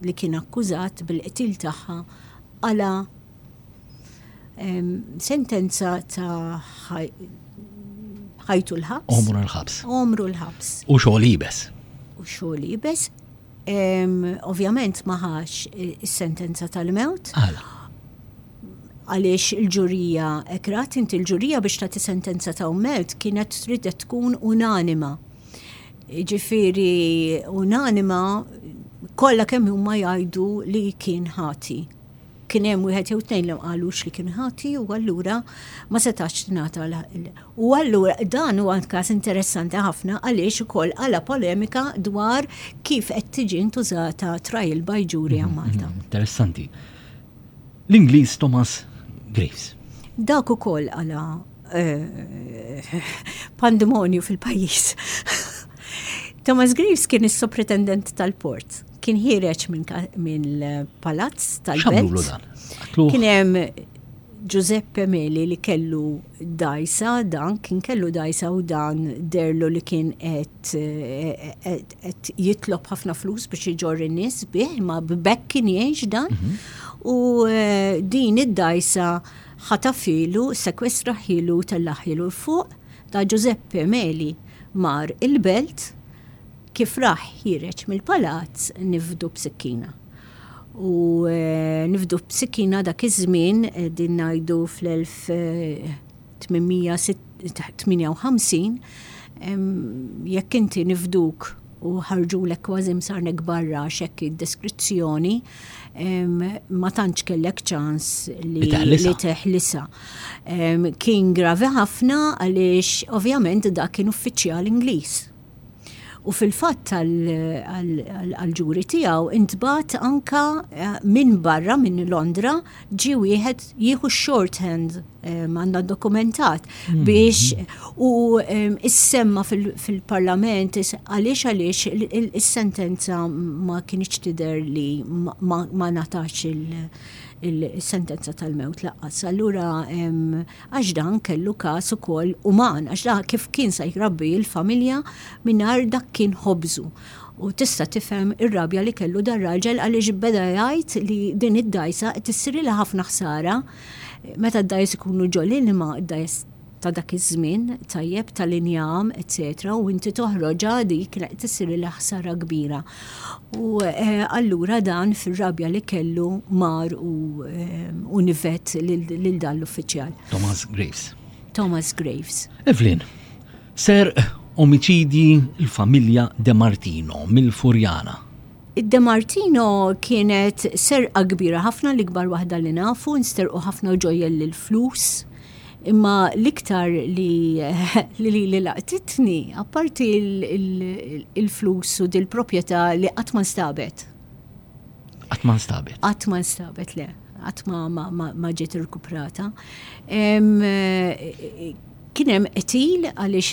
li kien akkużat bil-qtil tagħha għala sentenza ta' ħajtu l-ħabs. Omru l-ħabs. Omru l-ħabs. U xogħol ibes. U xogħol ibes. Ovvjament maħax is-sentenza tal-mewt. Għala. Għaliex il-ġurija ekrat, inti l-ġurija biex ta' sentenza ta' mewt kienet trid tkun unanima. Ġifiri unanima kollha kemm huma jgħidu li kien ħati. kien hemm wieħed jew tnejn li qalux li kien ħati u allura ma setax tingħata u allura dan huwa każ interessanti ħafna għaliex ukoll għala polemika dwar kif qed tiġi ntużata trial by jury għal mhm, Malta. Mhm, interessanti. L-Ingliż Thomas Graves. Dak ukoll għala eh, pandemonju fil-pajjiż. Thomas Graves kien is-sopretendent tal-port kien ħireċ mill-palazz tal-belt. Kien hemm Giuseppe Meli li kellu dajsa dan, kien kellu dajsa u dan derlu li kien qed jitlob ħafna flus biex iġorri nies bih, ma b'bekk kien jgħix dan. Mhm. U eh, din id-dajsa ħatafilu, sekwestra ħilu tellaħilu fuq ta' Giuseppe Meli mar il-belt Kif rah ħiereġ mill-palazz nifdu b'sikkina. U nifdu b'sikkina dak iż-żmien qegħdin ngħidu fl-1858 jekk inti nifduk u ħarġulek kważi msarnek barra għax hekk hi d-deskrizzjoni ma tantx kellek ċans li teħlisha. Kien gravi ħafna għaliex ovvjament dak kien uffiċjal Ingliż. U fil-fatt għal-ġuri tiegħu intbat anka eh, minn barra minn Londra ġi wieħed jieħu shorthand eh, għandna dokumentat hmm. biex u eh, issemma fil-parlament għaliex għaliex is-sentenza ma kienx tidher li ma natax il- il-sentenza tal-mewt laqqas. Allura għax dan kellu każ ukoll uman, għax dan kif kien se jrabbi l-familja mingħajr dak kien ħobżu. U tista' tifhem ir-rabja li kellu dar-raġel għaliex beda jgħid li din id-dgħajsa qed issirilha ħafna ħsara. Meta d-dgħajjes ikunu ġo l-ilma, d-dgħajjes ta' dak iż-żmien, tajjeb, tal-injam, eċċetera, u inti toħroġha dik qed issirilha ħsara kbira. U eh, allura dan fir-rabja li kellu mar u eh, nivet lil dan l-uffiċjal. Thomas Graves. Thomas Graves. Evelyn, ser omiċidji l-familja De Martino mill-Furjana. De Martino kienet serqa kbira ħafna l-ikbar waħda li nafu, nsterqu ħafna ġojjel l-flus Imma l-iktar li li laqtitni, apparti il-flus u dil-proprjetà li qatt ma nstabet. Qatt ma nstabet? Qatt ma nstabet le, qatt ma ġiet irkuprata. Kien hemm qtil għaliex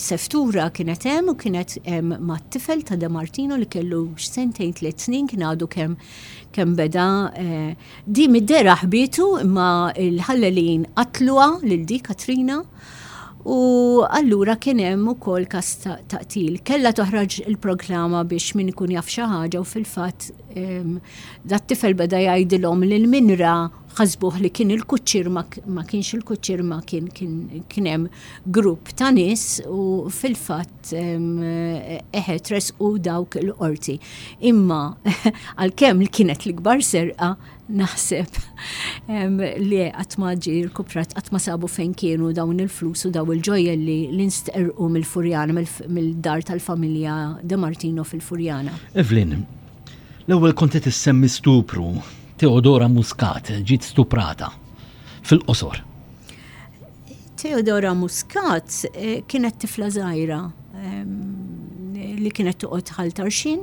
il-seftura kienet hemm u kienet hemm mat-tifel ta' De Martino li kellu x'sentejn tliet snin kien għadu kemm beda Di mid-dehra ħbietu imma l-ħallelin qatluha lil di Katrina u allura kien hemm ukoll każ ta' qtil. Kellha toħroġ il-proklama biex min ikun jaf xi ħaġa u fil-fatt ehm, dat-tifel beda jgħidilhom li l-minra ħasbuh li kien il-kuċċier ma kienx il-kuċċier ma kien hemm grupp ta' nies u fil-fatt fil-fatt eħe tresqu dawk il-qorti. Imma għalkemm li kienet l-ikbar serqa naħseb li qatt ma ġi rkuprat qatt ma sabu fejn kienu dawn il-flus u daw il-ġojjel li l-instqerqu mill-Furjana mill-dar tal-familja De Martino fil-Furjana. Evelyn, l-ewwel kont qed issemmi stupru Teodora Muscat ġiet stuprata fil-qosor. Teodora Muscat eh, kienet tifla żgħira ehm, li kienet toqgħod ħal tarxin.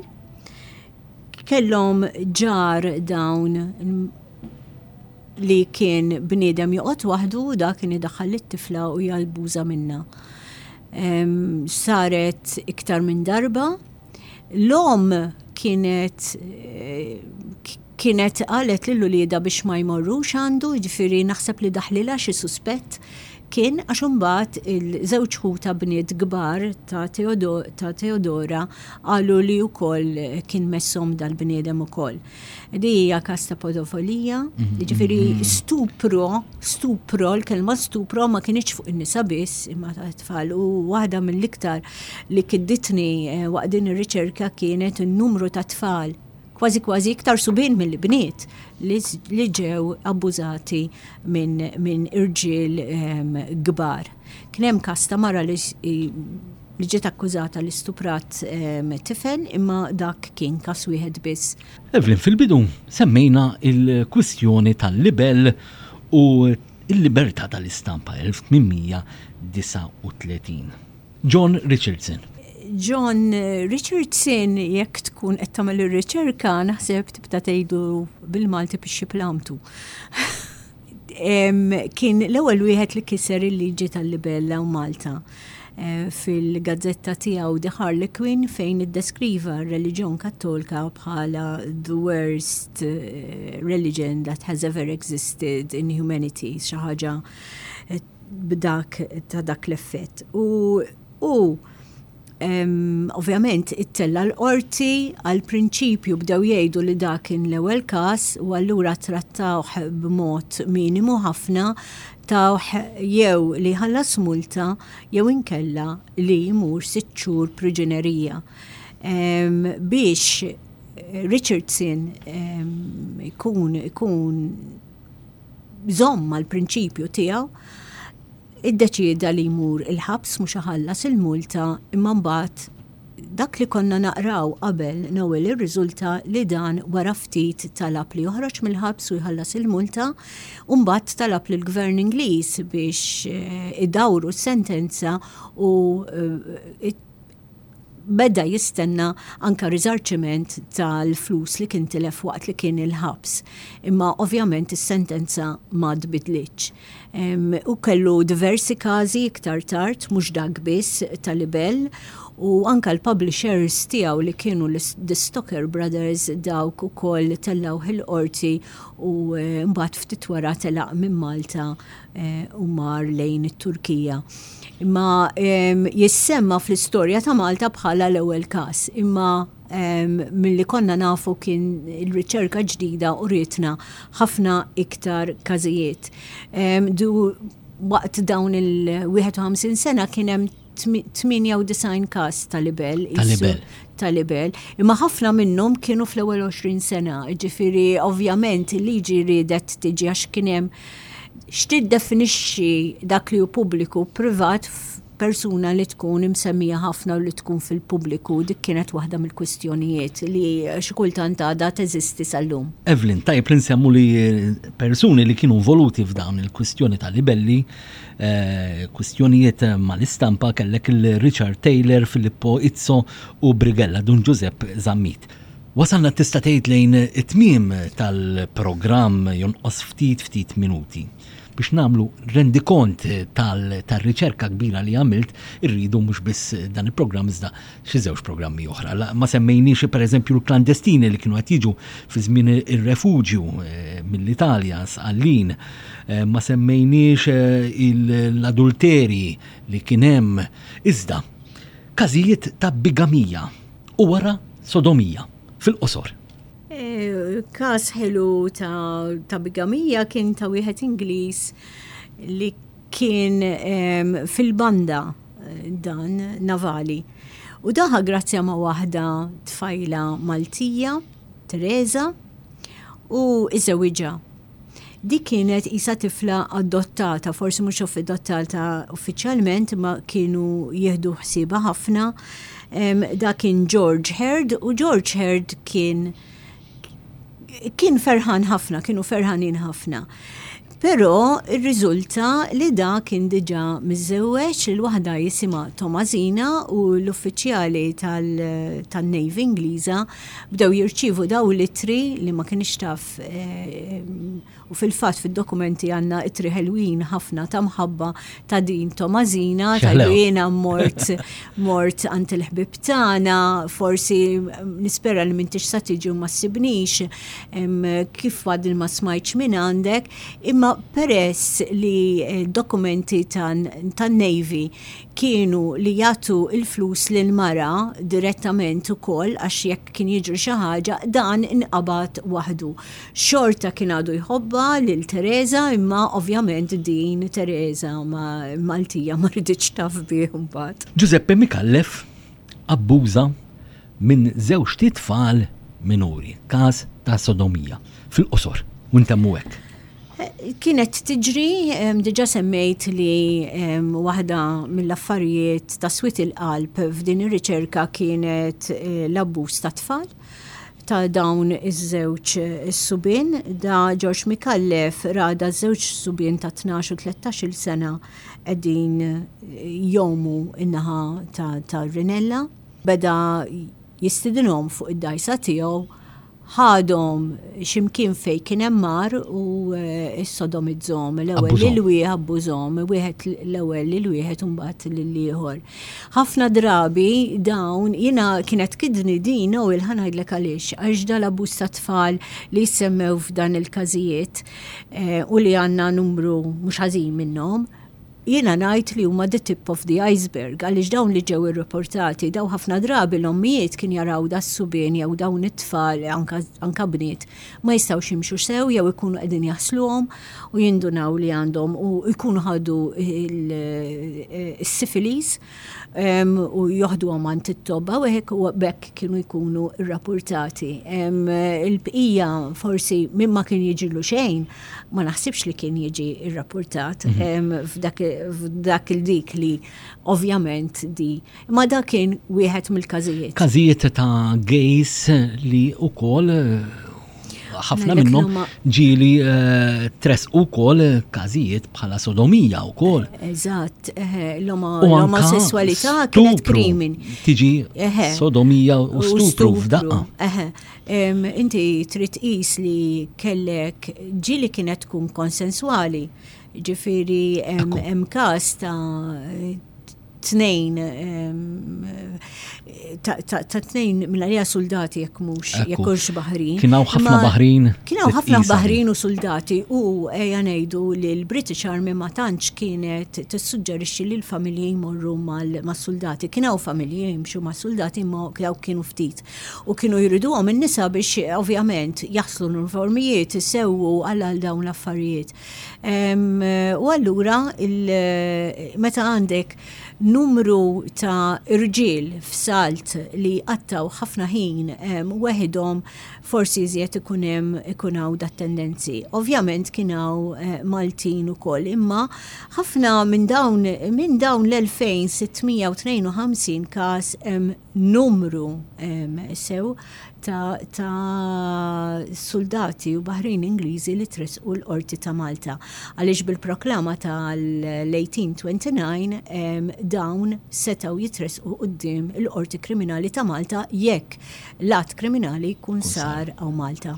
Kellhom ġar dawn li kien bniedem joqgħod waħdu da kien idaħħal lit-tifla u jalbuża minna. Ehm, saret iktar minn darba. L-om kienet eh, Kienet qalet lil uliedha biex ma jmorrux għandu, jiġifieri naħseb li daħlilha xi suspett. Kien għax imbagħad il-żewġ ħutha bniet kbar ta' ta' Teodora qalu li wkoll kien messhom dal-bniedem ukoll. Di hija każ ta' podofolija, mhm. jiġifieri mhm. stupro, stupro, l-kelma stupro ma kienx fuq in-nisa biss imma ta' tfal u waħda mill-iktar li kidditni eh, waqt din ir-riċerka kienet in-numru ta' tfal kważi kważi iktar subin mill bniet li ġew abbużati minn min irġiel gbar. Ehm, Kien hemm kas ta' mara li li ġiet akkużata li stuprat ehm, tifel imma dak kien kas wieħed biss. Evelyn fil-bidu semmejna il-kwistjoni tal-libel u il-libertà tal-istampa 1839. John Richardson. John Richardson, jekk tkun qed tagħmel ir-riċerka, naħseb tibda tgħidu bil-Malti biex xiplamtu. Kien l-ewwel wieħed li kiser il-liġi tal-libella u Malta eh, fil-gazzetta tiegħu The Harlequin fejn iddeskriva r-reliġjon kattolka bħala the worst eh, religion that has ever existed in humanity, xi ħaġa b'dak ta' dak l-effett. U u ovvjament ittella l-qorti għal prinċipju bdew jgħidu li dak kien l-ewwel każ u allura trattawh b'mod minimu ħafna tawh jew li ħallas multa jew inkella li jmur sitt xhur priġunerija. Biex Richardson ikun ikun żomm mal-prinċipju tiegħu, iddeċieda li jmur il-ħabs mhux iħallas il-multa imma mbagħad dak li konna naqraw qabel Noel irriżulta li dan wara ftit talab li joħroġ mill-ħabs u jħallas il-multa u mbagħad talab lill gvern Ingliż biex eh, idawru s-sentenza u eh, beda jistenna anka riżarċiment tal-flus li kien tilef waqt li kien il-ħabs. Imma ovvjament is-sentenza ma tbidlitx. U kellu diversi każi iktar tard, mhux dak biss ta' libell, u anka l-publishers tiegħu li kienu l-The Stoker Brothers dawk ukoll tellgħuh il-qorti u eh, mbagħad ftit wara telaq minn Malta u mar lejn it-Turkija. Imma jissemma fl-istorja ta' Malta bħala l-ewwel każ, imma milli konna nafu kien il-riċerka ġdida u rietna ħafna iktar każijiet. Waqt dawn il-51 sena kien hemm 98 każ ta' libel. Ta' libel. Ta' libel. Imma ħafna minnhom kienu fl-ewwel 20 sena, ġifieri ovvjament il-liġi riedet tiġi għax kien hemm x'tiddefinixxi dak li hu pubbliku privat persuna li tkun imsemmija ħafna u li tkun fil-pubbliku dik kienet waħda mill-kwistjonijiet li xi kultant għadha teżisti sal-lum. Evelyn, tajb li nsemmu li persuni li kienu involuti f'dawn il-kwistjoni tal-libelli Kwistjonijiet mal-istampa kellek il Richard Taylor, Filippo Izzo u Brigella Dun Ġużepp Zammit. Wasalna tista' tgħid lejn it-tmiem tal-programm jonqos ftit ftit minuti. Biex nagħmlu rendikont tal-riċerka kbira li għamilt, irridu mhux biss dan il-programm iżda xi żewġ programmi oħra. Ma semmejniex pereżempju l-klandestini li kienu qed jiġu fi żmien ir-refuġju eh, mill-Italja sqallin, eh, ma semmejniex eh, l-adulterji li kien hemm. Iżda, każijiet ta' bigamija u wara sodomija fil-qosor. Kas ħelu ta' bigamija kien ta' wieħed Ingliż li kien fil-banda dan navali. U daħa grazzja ma' waħda tfajla Maltija, Teresa, u iżewġa. Dik kienet isa tifla adottata, forsi mhux adottata uffiċjalment, ma kienu jieħdu ħsiba ħafna. Da kien George Herd, u George Herd kien kien ferħan ħafna, kienu ferħanin ħafna. Pero rriżulta li da kien diġa miżewweġ l waħda jisima Tomazina u l-uffiċjali tal-Navy Ingliża bdew jirċivu daw litri li ma kienx taf eh, U fil-fatt fid-dokumenti għandna ittri ħelwin ħafna ta' mħabba ta' din Tomażina, tajlu jiena mort mort għand il-ħbib tagħna, forsi nispera li m'intix sa tiġi u ma ssibnix kif għadni ma smajtx minn għandek, imma peress li eh, dokumenti tan-Navy kienu li jagħtu il-flus lil mara direttament ukoll għax jekk kien jiġri xi ħaġa dan inqabad waħdu. Xorta kien għadu jħobbha lil Tereża imma ovvjament din Tereża Maltija ma riditx taf bih mbagħad. Ġużeppe Micallef abbuża minn żewġt itfal minuri, każ ta' sodomija. Fil-qosor, u ntemmu hekk. Kienet tiġri, diġà semmejt li waħda mill-affarijiet ta' swied il-qalb f'din ir-riċerka kienet l-abbuż tat-tfal. ta' dawn iż-żewġ subien, da George Micallef rada żewġ subien ta' 12 u 13-il sena qegħdin jomu in-naħa ta' Rinella. Beda jistidinhom fuq id-dgħajsa tiegħu, ħadhom x'imkien fejn kien hemm mar u issodomizzhom. L-ewwel lil wieħed abbużhom, wieħed l-ewwel lil wieħed u mbagħad lill-ieħor. Ħafna drabi dawn jiena kienet kidni din u il ħanajdlek għaliex għax dal-abbuż tat-tfal li jissemmew f'dan il-każijiet eh, u li għandna numru mhux ħażin minnhom jiena ngħid li huma the tip of the iceberg għaliex dawn li ġew irreportati daw ħafna drabi l-ommijiet kien jaraw das-subien jew dawn it-tfal anka bniet ma jistgħux jimxu sew jew ikunu qegħdin jaħsluhom u jindunaw li għandhom u jkunu ħadu s-sifilis u joħdu għand it-tobba u hekk u bekk kienu jkunu rrapportati. Il-bqija forsi minn ma kien jiġilu xejn ma naħsibx li kien jiġi rrapportat mhm. f'dak il-dik li ovvjament di Imma dak kien wieħed mill-każijiet. Każijiet ta' gejs li wkoll ħafna minnhom ġieli eh, tres u kol każijiet bħala sodomija u kol. Eżatt, eh, l-omosessualità kienet krimin. Tiġi eh, sodomija u stupru f'daqqa. Inti trid qis li kellek ġieli kienet tkun konsensuali. Ġifiri, hemm kas ta' tnejn ta' tnejn mill-għalija soldati jekk mhux jekk hux baħrin. Kien hawn ħafna baħrin. Kien hawn ħafna baħrin u soldati u ejja ngħidu li l-British Army ma tantx kienet tissuġġerixxi li l-familji jmorru mas-soldati. Kien hawn familji jimxu mas-soldati imma dawk kienu ftit. U kienu jriduhom in-nisa biex ovvjament jaħslu l-uniformijiet, isewwu għal dawn l-affarijiet. U allura meta għandek numru ta' irġiel f'salt li qattaw ħafna ħin weħidhom forsi iżjed ikun hemm ikun hawn dat tendenzi. Ovvjament kien hawn eh, Maltin ukoll, imma ħafna minn dawn minn dawn l-2652 każ hemm numru sew ta' suldati u baħrin Ingliżi li tressqu l-Qorti ta' Malta. Għaliex bil-proklama tal-1829 dawn setgħu jitressqu quddiem il-Qorti Kriminali ta' Malta jekk l-att kriminali jkun sar hawn Malta.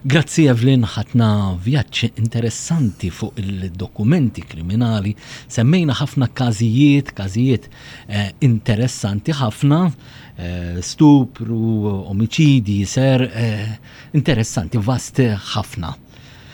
Grazzi Evelyn, ħadna vjaġġ interessanti fuq il-dokumenti kriminali, semmejna ħafna każijiet, każijiet eh, interessanti ħafna, eh, stupru, omicidi, ser, eh, interessanti, vast ħafna.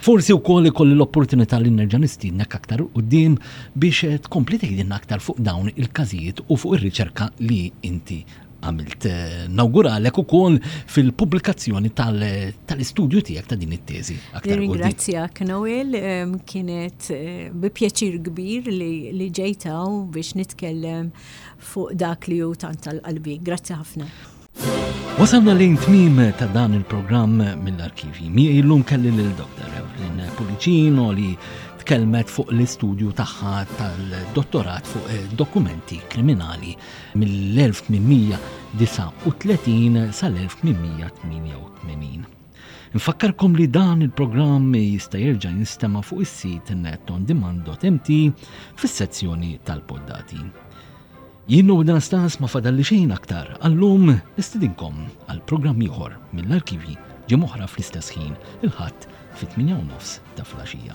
Forsi wkoll ikolli l-opportunità li nerġa' nistiednek aktar quddiem biex eh, tkompli tgħidilna aktar fuq dawn il-każijiet u fuq ir-riċerka li inti għamilt nawguralek ukoll fil-pubblikazzjoni tal-istudju tiegħek ta' din it-teżi. Ringrazzjak Noel, kienet eh, bi pjaċir kbir li ġejtaw biex nitkellem fuq dak li hu tant tal-qalbi. Grazzi ħafna. Wasalna lejn tmim ta' dan il-programm mill-arkivi. Mi illum kelli lil Dr. Evelyn Pulicino li tkellmet fuq l-istudju tagħha tal-dottorat fuq eh, dokumenti kriminali mill-1839 sal-1888. Infakkarkom li dan il-programm jista' jerġa' jinstema' fuq is-sit netondemand.mt fis-sezzjoni tal-poddati. Jien u dan stas ma fadalli xejn aktar għallum nistidinkom għal programm ieħor mill-arkivji ġimgħa oħra fl-istess ħin il-ħadd fit-8 nofs ta' flaxija.